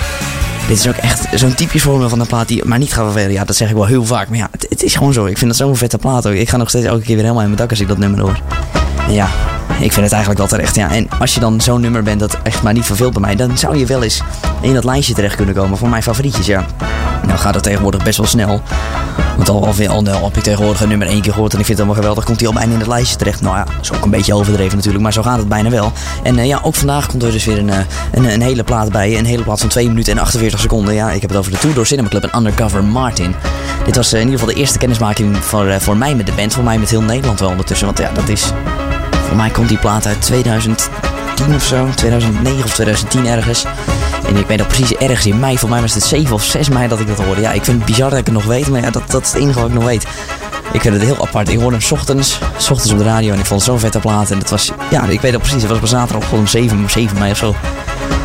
Dit is ook echt zo'n typisch voorbeeld van een plaat die maar niet gaat vervelen. Ja, dat zeg ik wel heel vaak. Maar ja, het, het is gewoon zo. Ik vind het zo'n vette plaat ook. Ik ga nog steeds elke keer weer helemaal in mijn dak als ik dat nummer hoor. Ja, ik vind het eigenlijk wel terecht. Ja. En als je dan zo'n nummer bent dat echt maar niet verveelt bij mij, dan zou je wel eens in dat lijstje terecht kunnen komen van mijn favorietjes. Ja. Nou gaat het tegenwoordig best wel snel. Want al, al, al, al heb ik tegenwoordig een nummer één keer gehoord en ik vind het helemaal geweldig. Komt hij al bijna in het lijstje terecht. Nou ja, dat is ook een beetje overdreven natuurlijk, maar zo gaat het bijna wel. En eh, ja, ook vandaag komt er dus weer een, eh, een, een hele plaat bij. Een hele plaat van 2 minuten en 48 seconden. Ja, ik heb het over de Two Door Cinema Club en Undercover Martin. Dit was eh, in ieder geval de eerste kennismaking voor, voor mij met de band. Voor mij met heel Nederland wel ondertussen. Want ja, dat is... Voor mij komt die plaat uit 2010 of zo. 2009 of 2010 ergens. En ik weet dat precies ergens in mei. Voor mij was het 7 of 6 mei dat ik dat hoorde. Ja, ik vind het bizar dat ik het nog weet. Maar ja, dat, dat is het enige wat ik nog weet. Ik vind het heel apart. Ik hoorde hem 's ochtends, 's ochtends op de radio. En ik vond het zo'n vette plaat. En het was, ja, ik weet dat precies. Het was op zaterdag om 7, 7 mei of zo.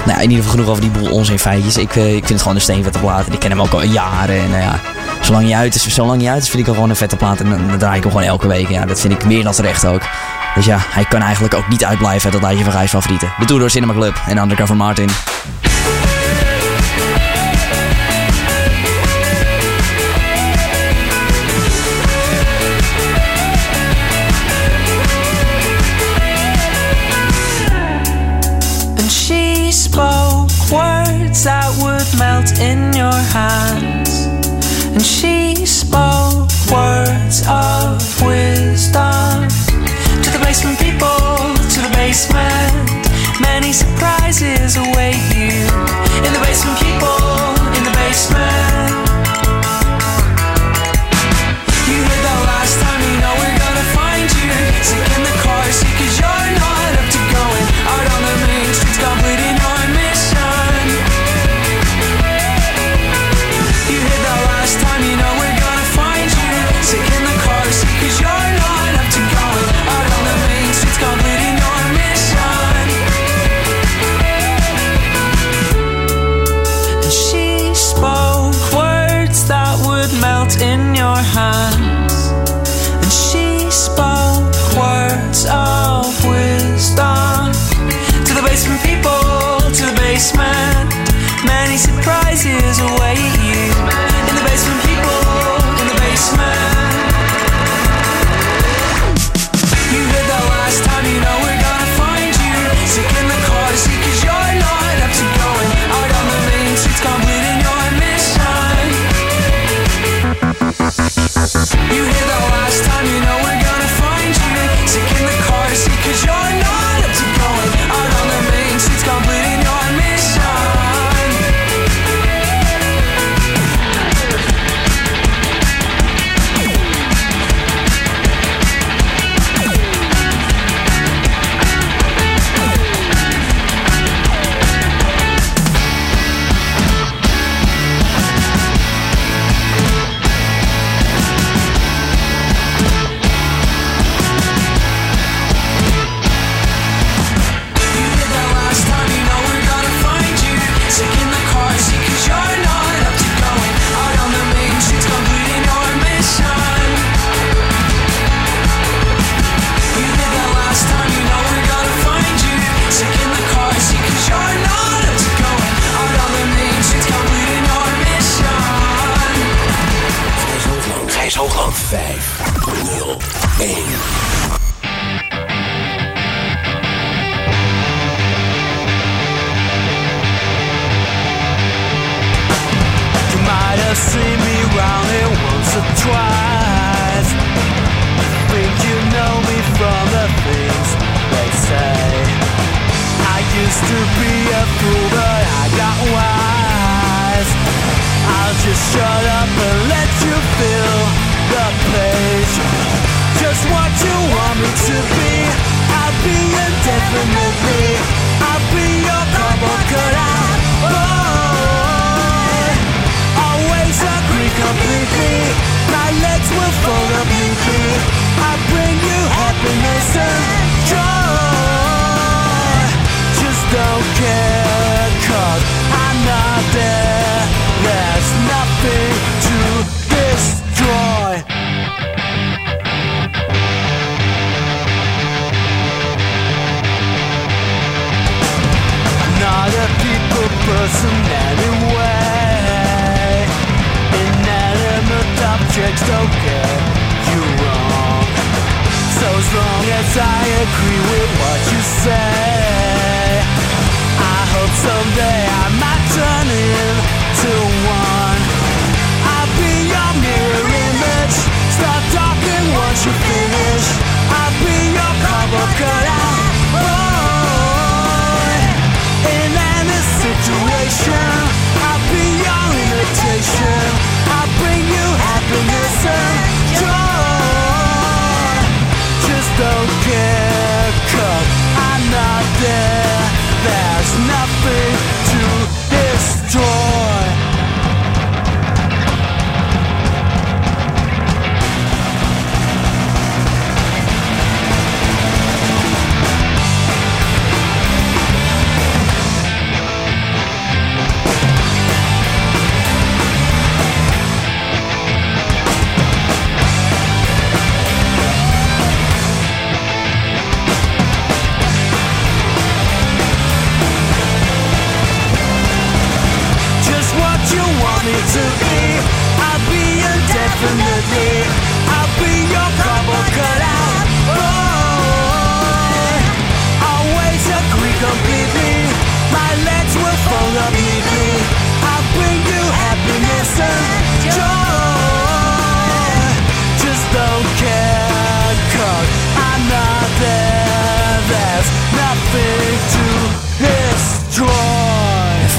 Nou in ieder geval genoeg over die boel onzin feitjes. Ik, eh, ik vind het gewoon een steenvette plaat. En ik ken hem ook al jaren. En nou ja, zolang hij uit is, zolang hij uit is, vind ik hem gewoon een vette plaat. En dan, dan draai ik hem gewoon elke week. Ja, dat vind ik meer dan terecht ook. Dus ja, hij kan eigenlijk ook niet uitblijven uit dat lijstje van Gijs favorieten. De Tour door Cinema Club en Undercover Martin. Melt in your hands. And she spoke words of wisdom to the basement people, to the basement. Many surprises await you in the basement, people, in the basement.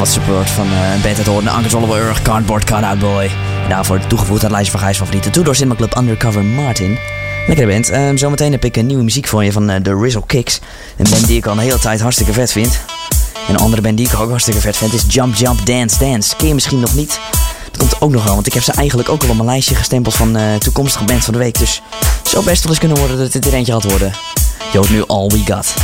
Wat support van eh, een band uit Hoorn, Uncontrollable Urg, Cardboard Cutout Boy. En daarvoor toegevoegd aan lijstje van Gijs favorieten. Two Door Cinema Club Undercover Martin. Lekkere band. Ehm, zometeen heb ik een nieuwe muziek voor je van eh, The Rizzle Kicks. Een band die ik al een hele tijd hartstikke vet vind. En een andere band die ik ook hartstikke vet vind is Jump Jump Dance Dance. Ken misschien nog niet? Dat komt ook nog wel, want ik heb ze eigenlijk ook al op mijn lijstje gestempeld van eh, toekomstige band van de week. Dus zou best wel eens kunnen worden dat dit er eentje gaat worden. Hoort nu All We Got.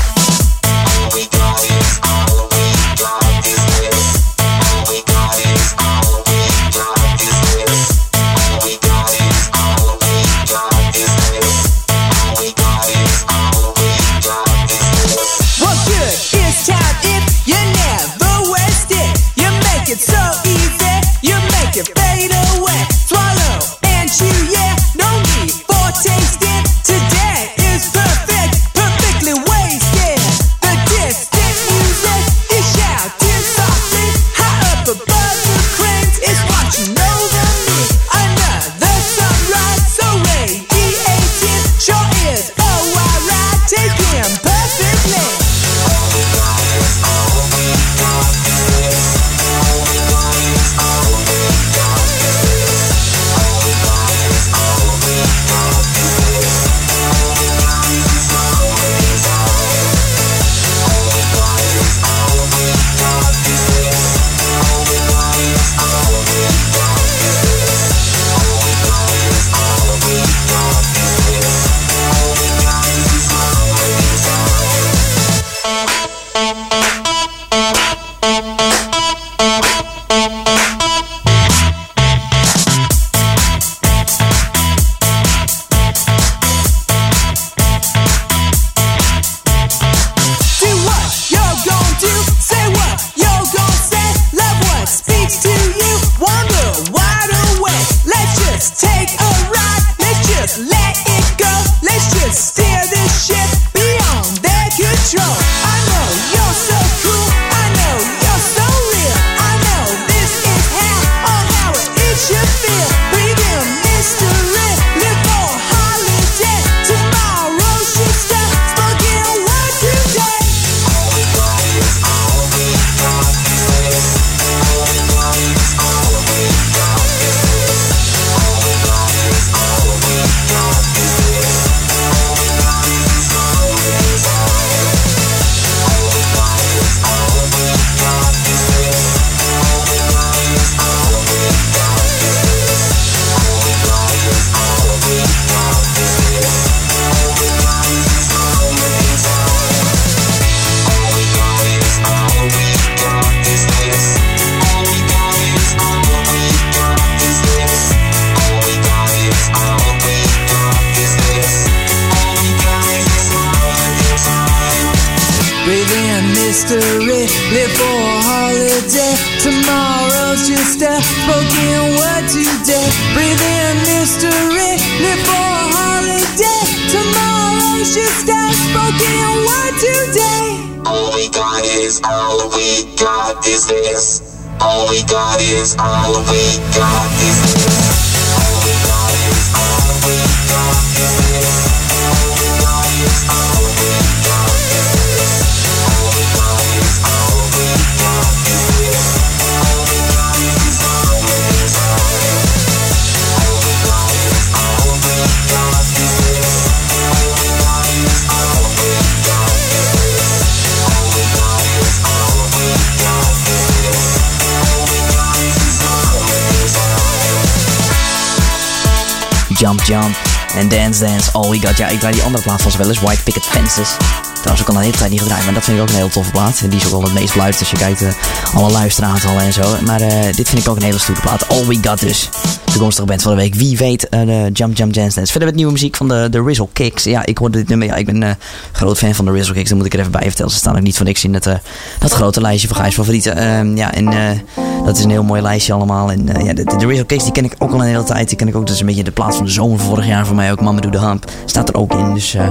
Jump en Dance Dance All We Got. Ja, ik draai die andere plaat van ze wel eens, White Picket Fences. Trouwens, ik al een hele tijd niet gedraaid, maar dat vind ik ook een hele toffe plaat. En die is ook wel het meest beluisterd als je kijkt eh, alle luisteraantallen en zo. Maar eh, dit vind ik ook een hele stoere plaat. All We Got dus. Toekomstige band van de week. Wie weet, eh, de Jump Jump Dance Dance. Verder met nieuwe muziek van de, de Rizzle Kicks. Ja, ik hoorde dit nummer. Ja, ik ben eh groot fan van de Rizzle Kicks. Daar moet ik er even bij vertellen. Ze staan ook niet voor niks in eh, dat grote lijstje van Gijs favorieten. Ehm, ja, en eh, Dat is een heel mooi lijstje allemaal. En eh, ja, de, de Rizzo die ken ik ook al een hele tijd. Die ken ik ook. Dat is een beetje de plaats van de zomer vorig jaar voor mij ook. Mama Do The Hump staat er ook in. Dus eh,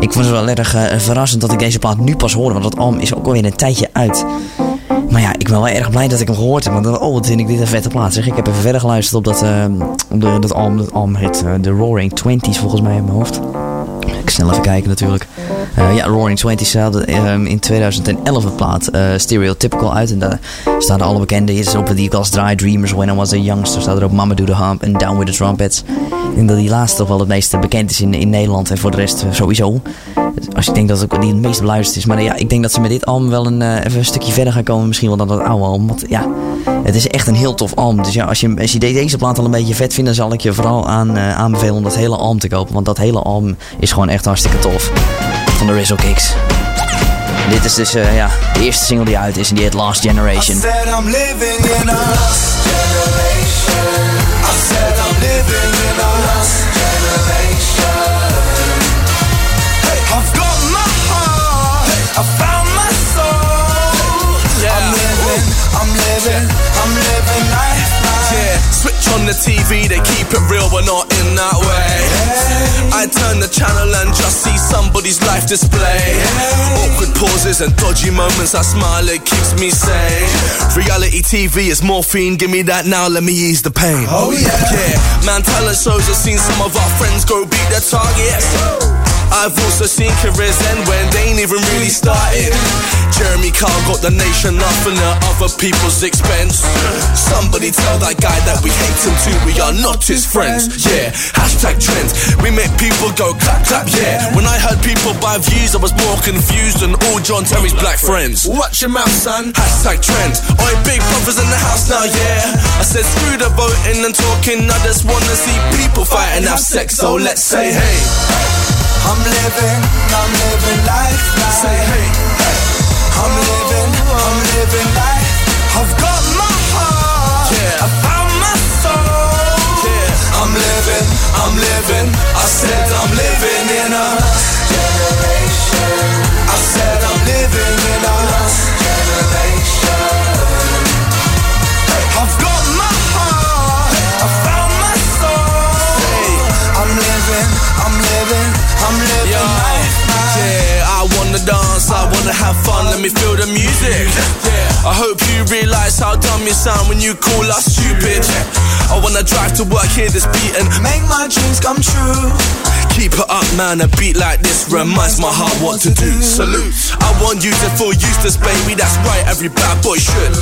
ik vond het wel erg eh, verrassend dat ik deze plaat nu pas hoorde. Want dat album is ook alweer een tijdje uit. Maar ja, ik ben wel erg blij dat ik hem gehoord heb. Want oh, wat vind ik dit een vette plaat. Zeg, ik heb even verder geluisterd op dat, eh, op de, dat album. Dat album heet The Roaring Twenties volgens mij in mijn hoofd. Ik snel even kijken natuurlijk. Eh, ja, Roaring Twenties hadden ehm, in 2011 een plaat eh, Stereotypical uit. En daar staan alle bekende hits op die ik als. Dreamers, When I Was a Youngster staat er ook Mama Do The Hump en Down With The Trumpets. Ik denk dat die laatste toch wel het meest bekend is in, in Nederland. En voor de rest eh, sowieso. Als je denkt dat het die het meest beluisterd is. Maar ja, ik denk dat ze met dit album wel een, even een stukje verder gaan komen. Misschien wel dan dat oude album. Want ja, het is echt een heel tof album. Dus ja, als je, als je de- deze plaat al een beetje vet vindt, dan zal ik je vooral aan, eh, aanbevelen om dat hele album te kopen. Want dat hele album is gewoon echt hartstikke tof. Van de Rizzo Kicks. Dit is dus eh, ja, de eerste single die uit is en die heet Last Generation. I said I'm living in a lost generation. I said I'm living in a lost generation. Hey, I've got my heart. I found my soul. I'm living, I'm living, I'm living life. Yeah, switch on the TV, they keep it real, but not in that way. I turn the channel and just see somebody's life display. Awkward pauses and dodgy moments, I smile, it keeps me sane. Reality TV is morphine, give me that now, let me ease the pain. Oh, yeah. Yeah, man, talent shows, I've seen some of our friends go beat their targets. I've also seen careers end when they ain't even really started. Jeremy Kyle got the nation laughing at other people's expense. Somebody tell that guy that we hate him too, we are not his friends. Yeah, hashtag trends. We make people go clap clap, yeah. When I heard people buy views, I was more confused than all John Terry's black friends. Watch your mouth, son. Hashtag trends. Oi, big brothers in the house now, yeah. I said screw the voting and talking, I just wanna see people fight and have sex, so let's say hey. I'm living, I'm living life. life. Say hey. hey. I'm living, I'm living life. I've got my heart. Yeah. I found my soul. Yeah. I'm living, I'm living. I said I'm living in a wanna have fun, let me feel the music. Yeah, I hope you realize how dumb you sound when you call us stupid. I wanna drive to work, hear this beat and Make my dreams come true. keep it up, man. A beat like this reminds my heart what to do. Salute. I want you to feel useless, baby. That's right, every bad boy should.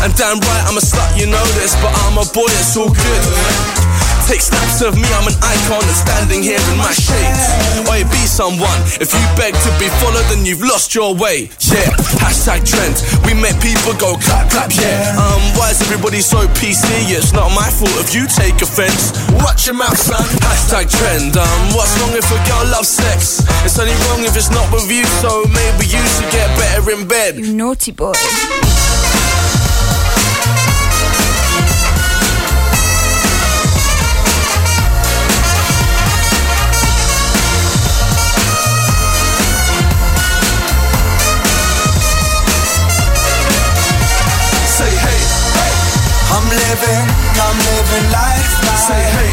And damn right, I'm a slut, you know this, but I'm a boy, it's all good. Take snaps of me, I'm an icon and standing here in my shades. Oi, be someone. If you beg to be followed, then you've lost your way. Yeah, hashtag trend. We make people go clap, clap, yeah. Um, why is everybody so PC? It's not my fault if you take offense. Watch your mouth, son. Hashtag trend. Um, what's wrong if a girl loves sex? It's only wrong if it's not with you, so maybe you should get better in bed. You naughty boy. Living, I'm living life. life. say hey.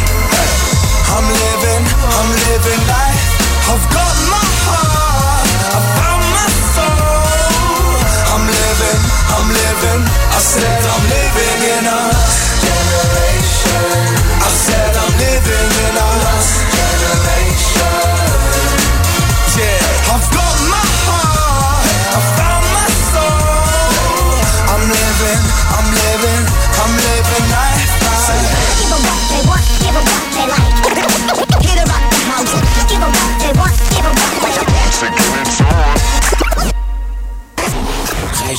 I'm living, I'm living life. I've got my heart. I found my soul. I'm living, I'm living. I said I'm living in a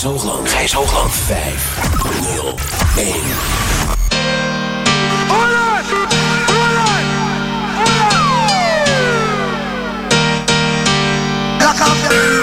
Gijs Hoogland. Gijs Hoogland. 5, 0, 1. It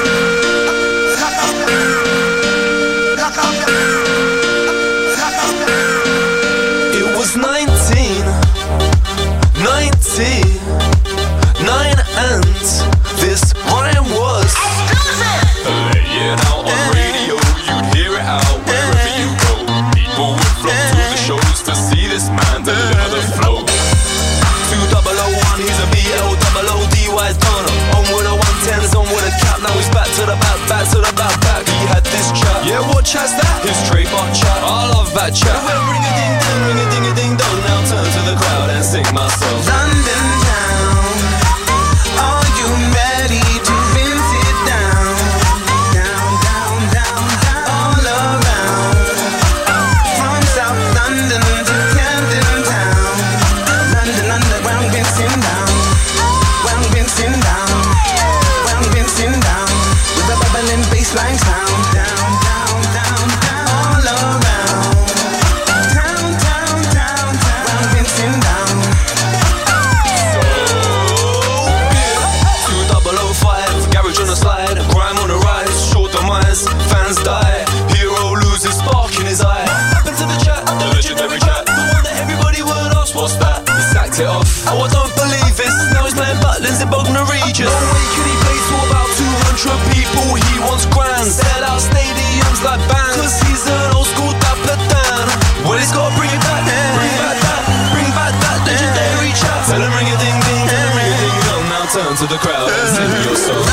crowd sing your song.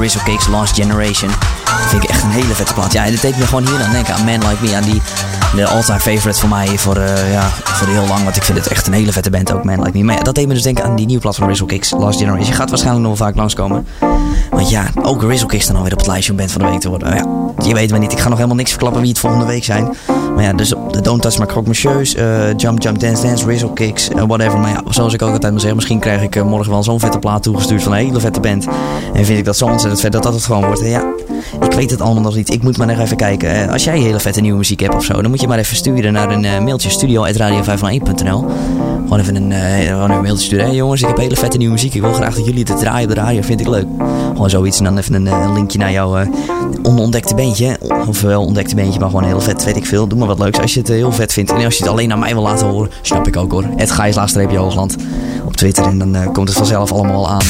Rizzle Cakes, Last Generation. Vind ik echt een hele vette plaat. Ja, en dat deed me gewoon hier aan denken aan Man Like Me. Aan die de all-time favorite voor mij voor, eh, ja, voor heel lang. Want ik vind het echt een hele vette band ook, Man Like Me. Maar ja, dat deed me dus denken aan die nieuwe plaat van de Rizzle Cakes, Last Generation. Gaat waarschijnlijk nog wel vaak langskomen. Want ja, ook Rizzle Cakes dan alweer op het lijstje om band van de week te worden. Maar ja, je weet maar niet. Ik ga nog helemaal niks verklappen wie het volgende week zijn. Maar ja, dus de Don't Touch My Croque Monsieurs, eh, Jump Jump Dance Dance, Rizzle Kicks, eh, whatever. Maar ja, zoals ik ook altijd maar zeg, misschien krijg ik eh, morgen wel zo'n vette plaat toegestuurd van een hele vette band. En vind ik dat zo ontzettend vet dat dat het gewoon wordt. En ja, ik weet het allemaal nog niet. Ik moet maar nog even kijken. Als jij hele vette nieuwe muziek hebt of zo, dan moet je maar even sturen naar een eh, mailtje studio.radio501.nl. Gewoon even een, eh, gewoon een mailtje sturen. Hé jongens, ik heb hele vette nieuwe muziek. Ik wil graag dat jullie het draaien op de radio. Vind ik leuk. Gewoon zoiets. En dan even een, eh, linkje naar jouw onontdekte bandje. Of wel ontdekte bandje, maar gewoon heel vet. Weet ik veel. Doe maar wat leuks als je het heel vet vindt. En als je het alleen naar mij wil laten horen, snap ik ook hoor. Het laagstreepje Hoogland op Twitter. En dan komt het vanzelf allemaal aan.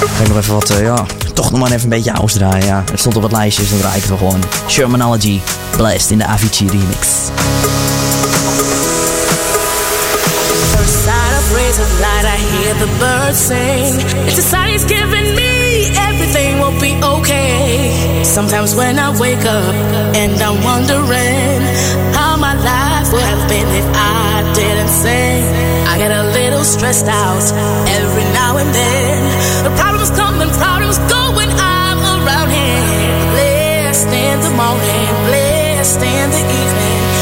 Ik nog even wat, eh, ja, toch nog maar even een beetje ouders draaien. Ja. Het stond op het lijstje, dus dan ik wel gewoon. Shermanology, Blessed in de Avicii remix. Light, I hear the birds me everything be okay. Sometimes when I wake up and I'm wondering how my life would have been if I didn't sing, I get a little stressed out every now and then. The problems come and problems go when I'm around him. Blessed in the morning, blessed in the evening.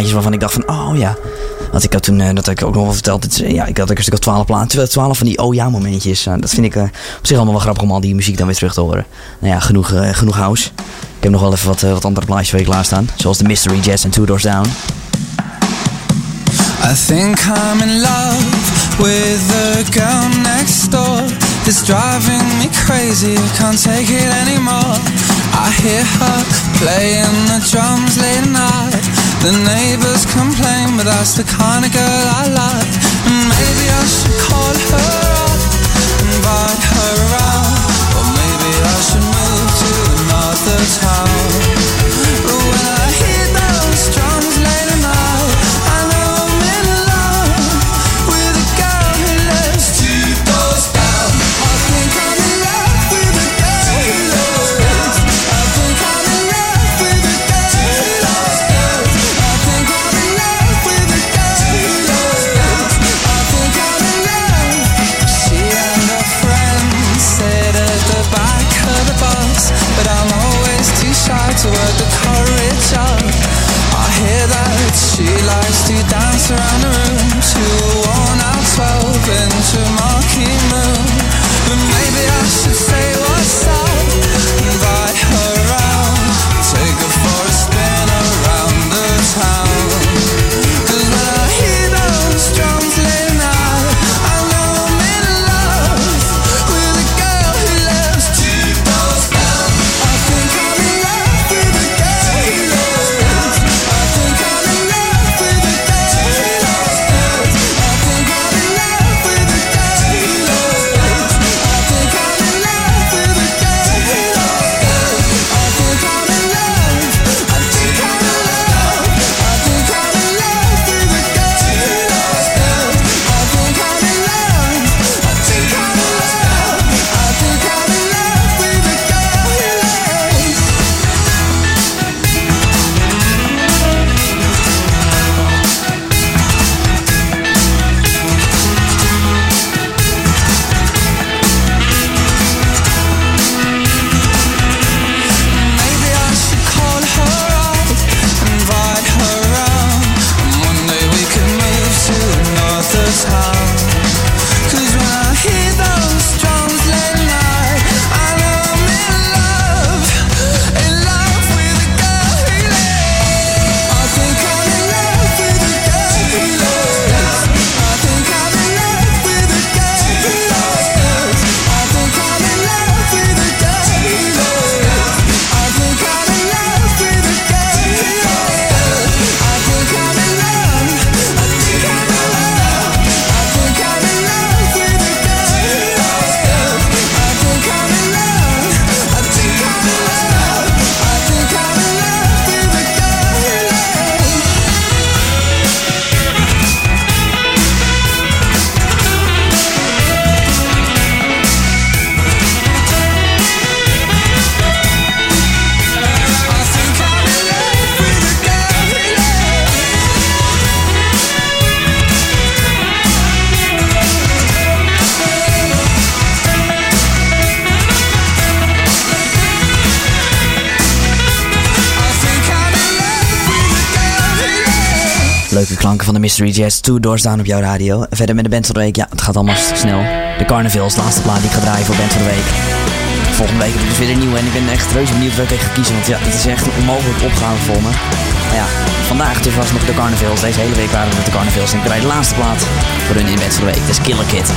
plaatjes waarvan ik dacht van, oh ja. Want ik had toen, eh, dat heb ik ook nog wel verteld, eh, ja, ik had een stuk of twaalf plaatjes, twaalf van die oh ja momentjes. Eh, dat vind ik op zich allemaal wel grappig om al die muziek dan weer terug te horen. Nou ja, genoeg, genoeg house. Ik heb nog wel even wat, wat andere plaatjes voor je klaarstaan. Zoals The Mystery jazz en Two Doors Down. I think I'm in love with the girl next door It's driving me crazy, can't take it anymore I hear her playing the drums late at night The neighbors complain, but that's the kind of girl I like. And maybe I should call her up, and invite her around. Or maybe I should move to another town. 3JS2 doorstaan op jouw radio. Verder met de Band van de Week. Ja, het gaat allemaal snel. De Carnivals, laatste plaat die ik ga draaien voor Band van de Week. Volgende week heb ik dus weer een nieuwe en ik ben echt reuze benieuwd welke ik ga kiezen. Want ja, het is echt een onmogelijk opgave voor me. Maar ja, vandaag dus was nog de Carnivals. Deze hele week waren we met de Carnivals. En ik draai de laatste plaat voor hun in Band van de Week. Dat is Killer Kid.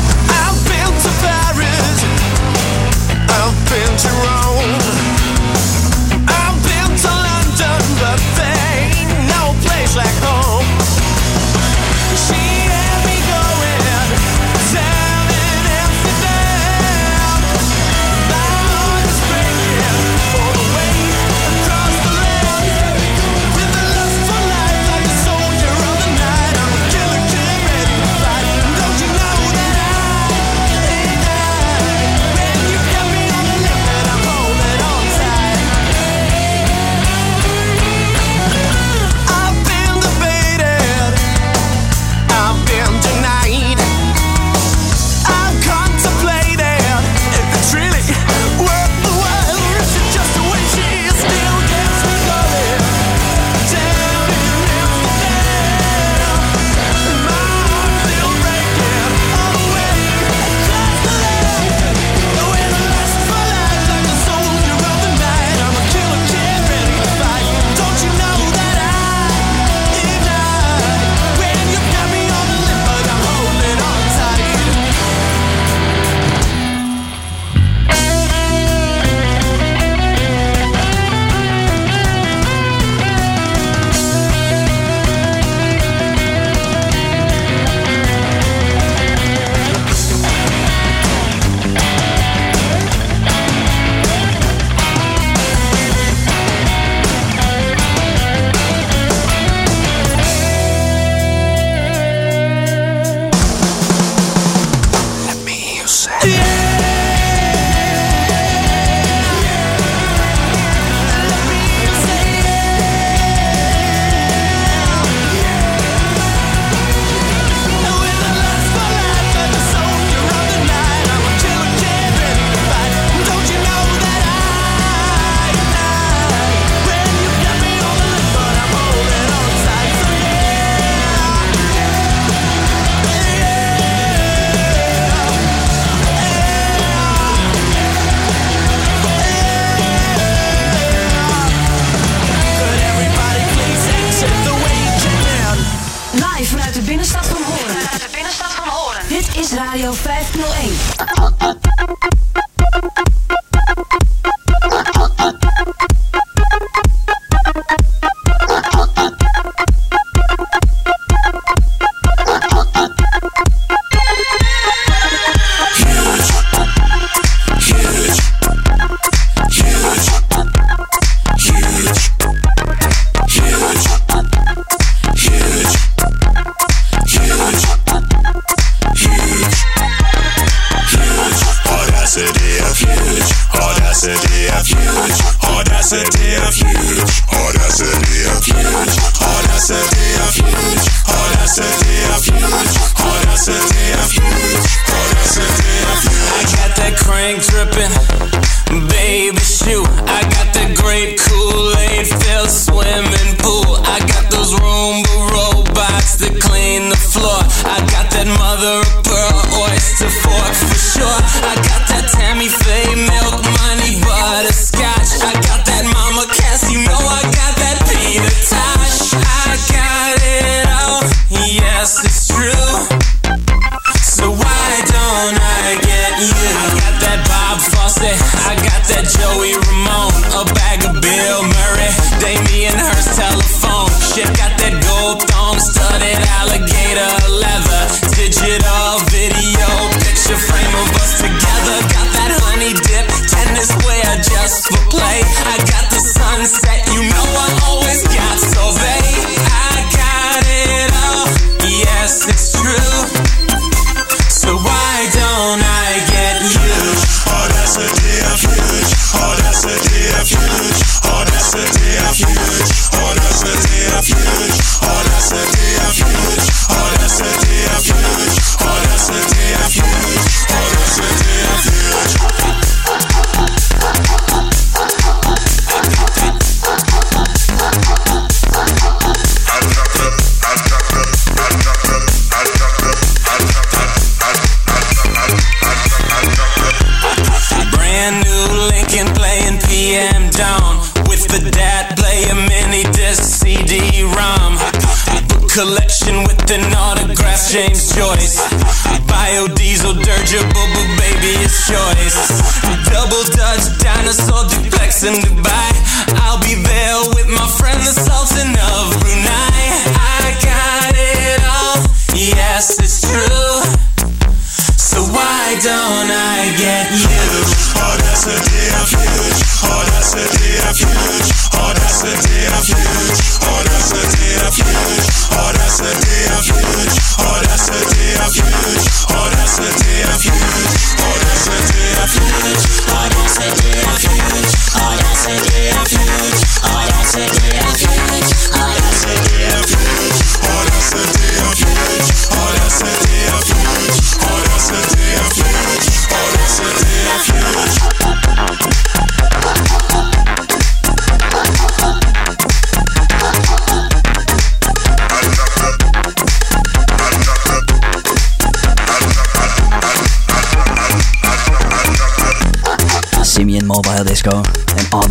in the back.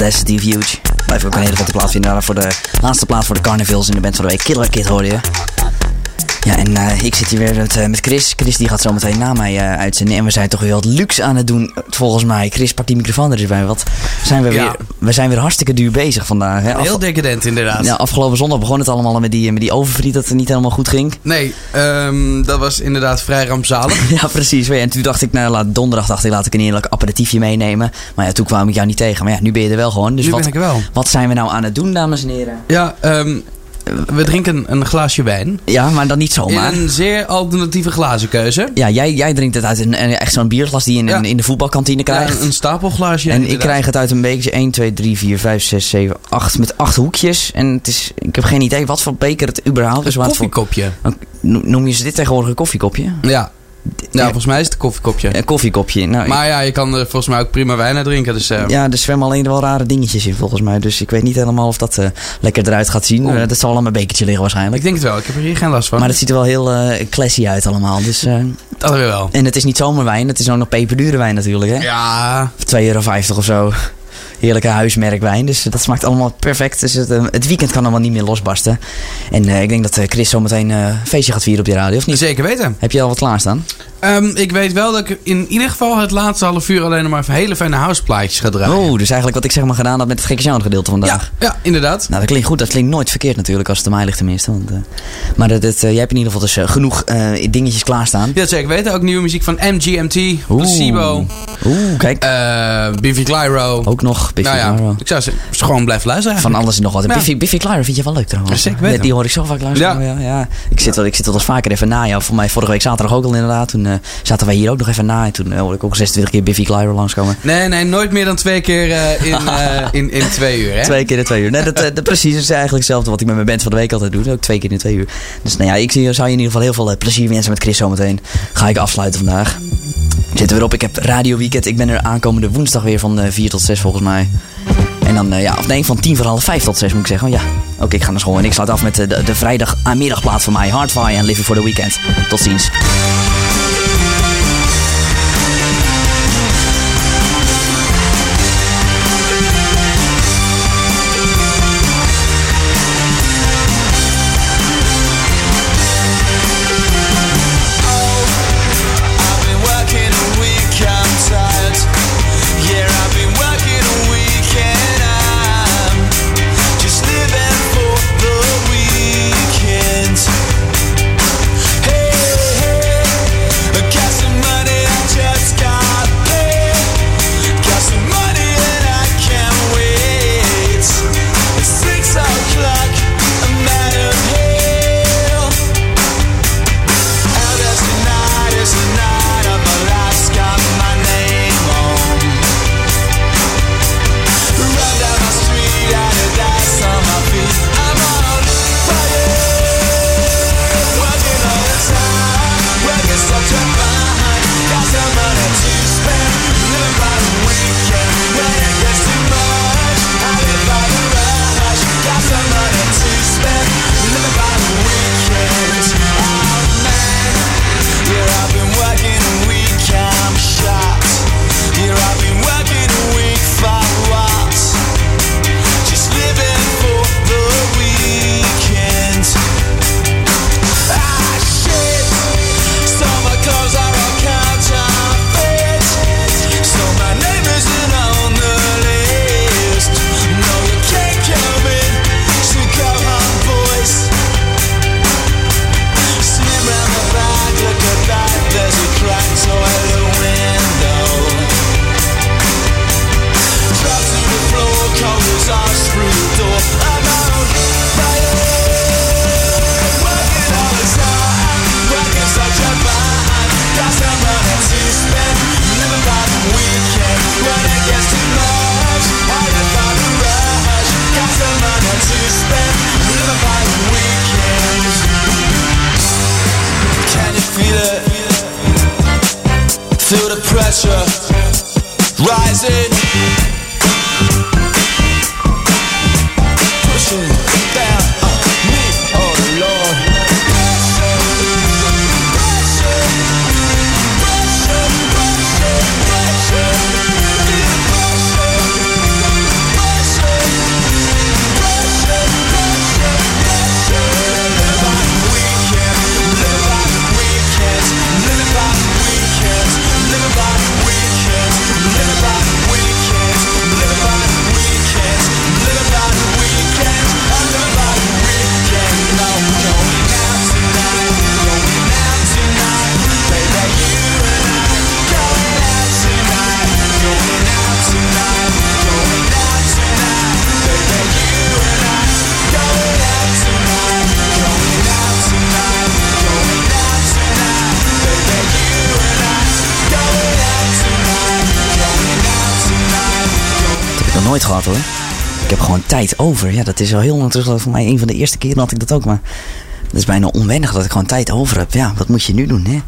Audacity of Huge. Blijf ook een hele vette vinden. Daarna voor de laatste plaat voor de Carnivals in de band van de week. Killer Kid hoorde je. Ja, en eh, ik zit hier weer met, eh, met Chris. Chris die gaat zo meteen na mij eh, uitzenden. En we zijn toch weer wat luxe aan het doen, volgens mij. Chris, pak die microfoon er eens bij. Wat zijn we, Ja. weer, we zijn weer hartstikke duur bezig vandaag. Hè? Heel decadent inderdaad. Ja, afgelopen zondag begon het allemaal met die, met die overvriet dat het niet helemaal goed ging. Nee, ehm, dat was inderdaad vrij rampzalig. Ja, precies. En toen dacht ik, nou, laat, donderdag dacht ik, laat ik een eerlijk aperitiefje meenemen. Maar ja, toen kwam ik jou niet tegen. Maar ja, nu ben je er wel gewoon. Dus Nu wat, ben ik wel. wat zijn we nou aan het doen, dames en heren? Ja, ehm, we drinken een glaasje wijn. Ja, maar dan niet zomaar. In een zeer alternatieve glazenkeuze. Ja, jij, jij drinkt het uit een, echt zo'n bierglas die je in, Ja. in de voetbalkantine krijgt. Ja, een stapelglaasje. en ik krijg het uit een bekertje 1, 2, 3, 4, 5, 6, 7, 8 met 8 hoekjes. En het is, ik heb geen idee wat voor beker het überhaupt is. Een wat voor- koffiekopje. Noem je ze dit tegenwoordig een koffiekopje? Ja. Ja, volgens mij is het een koffiekopje. Een koffiekopje. Nou, Maar ja, je kan er volgens mij ook prima wijn uit drinken. Dus, eh, Ja, er zwemmen alleen wel rare dingetjes in volgens mij. Dus ik weet niet helemaal of dat eh, lekker eruit gaat zien. Eh, dat zal aan mijn bekertje liggen waarschijnlijk. Ik denk het wel. Ik heb er hier geen last van. Maar het ziet er wel heel classy uit allemaal. Dus, Dat weer wel. en het is niet zomaar wijn. Het is ook nog peperdure wijn natuurlijk. Hè? Ja. 2,50 euro of zo. Heerlijke huismerkwijn. Dus dat smaakt allemaal perfect. Dus het, eh, het weekend kan allemaal niet meer losbarsten. En eh, ik denk dat eh, Chris zometeen een feestje gaat vieren op je radio, of niet? Zeker weten. Heb je al wat klaarstaan? Ehm, ik weet wel dat ik in ieder geval het laatste half uur alleen nog maar hele fijne houseplaatjes ga draaien. Oh, dus eigenlijk wat ik zeg maar gedaan had met het gekke genre gedeelte vandaag. Ja, inderdaad. Nou, dat klinkt goed. Dat klinkt nooit verkeerd natuurlijk, als het aan mij ligt tenminste. Want, maar dat, dat, jij hebt in ieder geval dus genoeg dingetjes klaarstaan. Ja, zeker weten. Ook nieuwe muziek van MGMT, Placebo. Oeh, kijk. Biffy Clyro. Ook nog Biffy nou ja. Ik zou ze gewoon blijven luisteren. Van alles en nog wat. En Ja. Biffy, Biffy Clyro vind je wel leuk trouwens. Zeker weten. Die hoor ik zo vaak luisteren. Ja. Ja, Ik, zit wel, ik zit wel eens vaker even na. Ja, voor mij vorige week zaterdag ook al inderdaad. Toen eh, zaten wij hier ook nog even na. En toen eh, hoorde ik ook 26 keer Biffy Clyro langskomen. Nee, nee, nooit meer dan twee keer eh, in, in, in twee uur, hè? Twee keer in twee uur. Nee, dat, dat precies is eigenlijk hetzelfde wat ik met mijn band van de week altijd doe. Ook twee keer in twee uur. Dus nou ja, ik zie- zou je in ieder geval heel veel plezier wensen met Chris zometeen. Ga ik afsluiten vandaag. Zitten we erop. Ik heb Radio Weekend. Ik ben er aankomende woensdag weer van 4 tot 6 volgens mij. En dan, eh, ja, of nee, van 10 voor half 5 tot 6 moet ik zeggen. Oh, ja, oké, ik ga naar school. En ik sluit af met eh, de, de vrijdag aanmiddagplaat van mij. Hardfire en Living for the Weekend. Tot ziens. Tijd over. Ja, dat is al heel lang terug. Voor mij een van de eerste keren had ik dat ook. Maar het is bijna onwennig dat ik gewoon tijd over heb. Ja, wat moet je nu doen hè?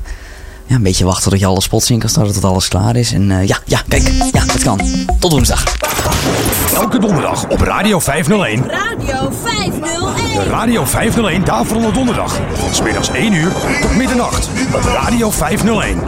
Ja, een beetje wachten tot je alle spots in kan starten, tot alles klaar is. En eh, ja, ja, kijk. Ja, dat kan. Tot woensdag. Elke donderdag op Radio 501. Radio 501. De Radio 501 Daverende Donderdag. Van smiddags 1 uur tot middernacht. Op Radio 501.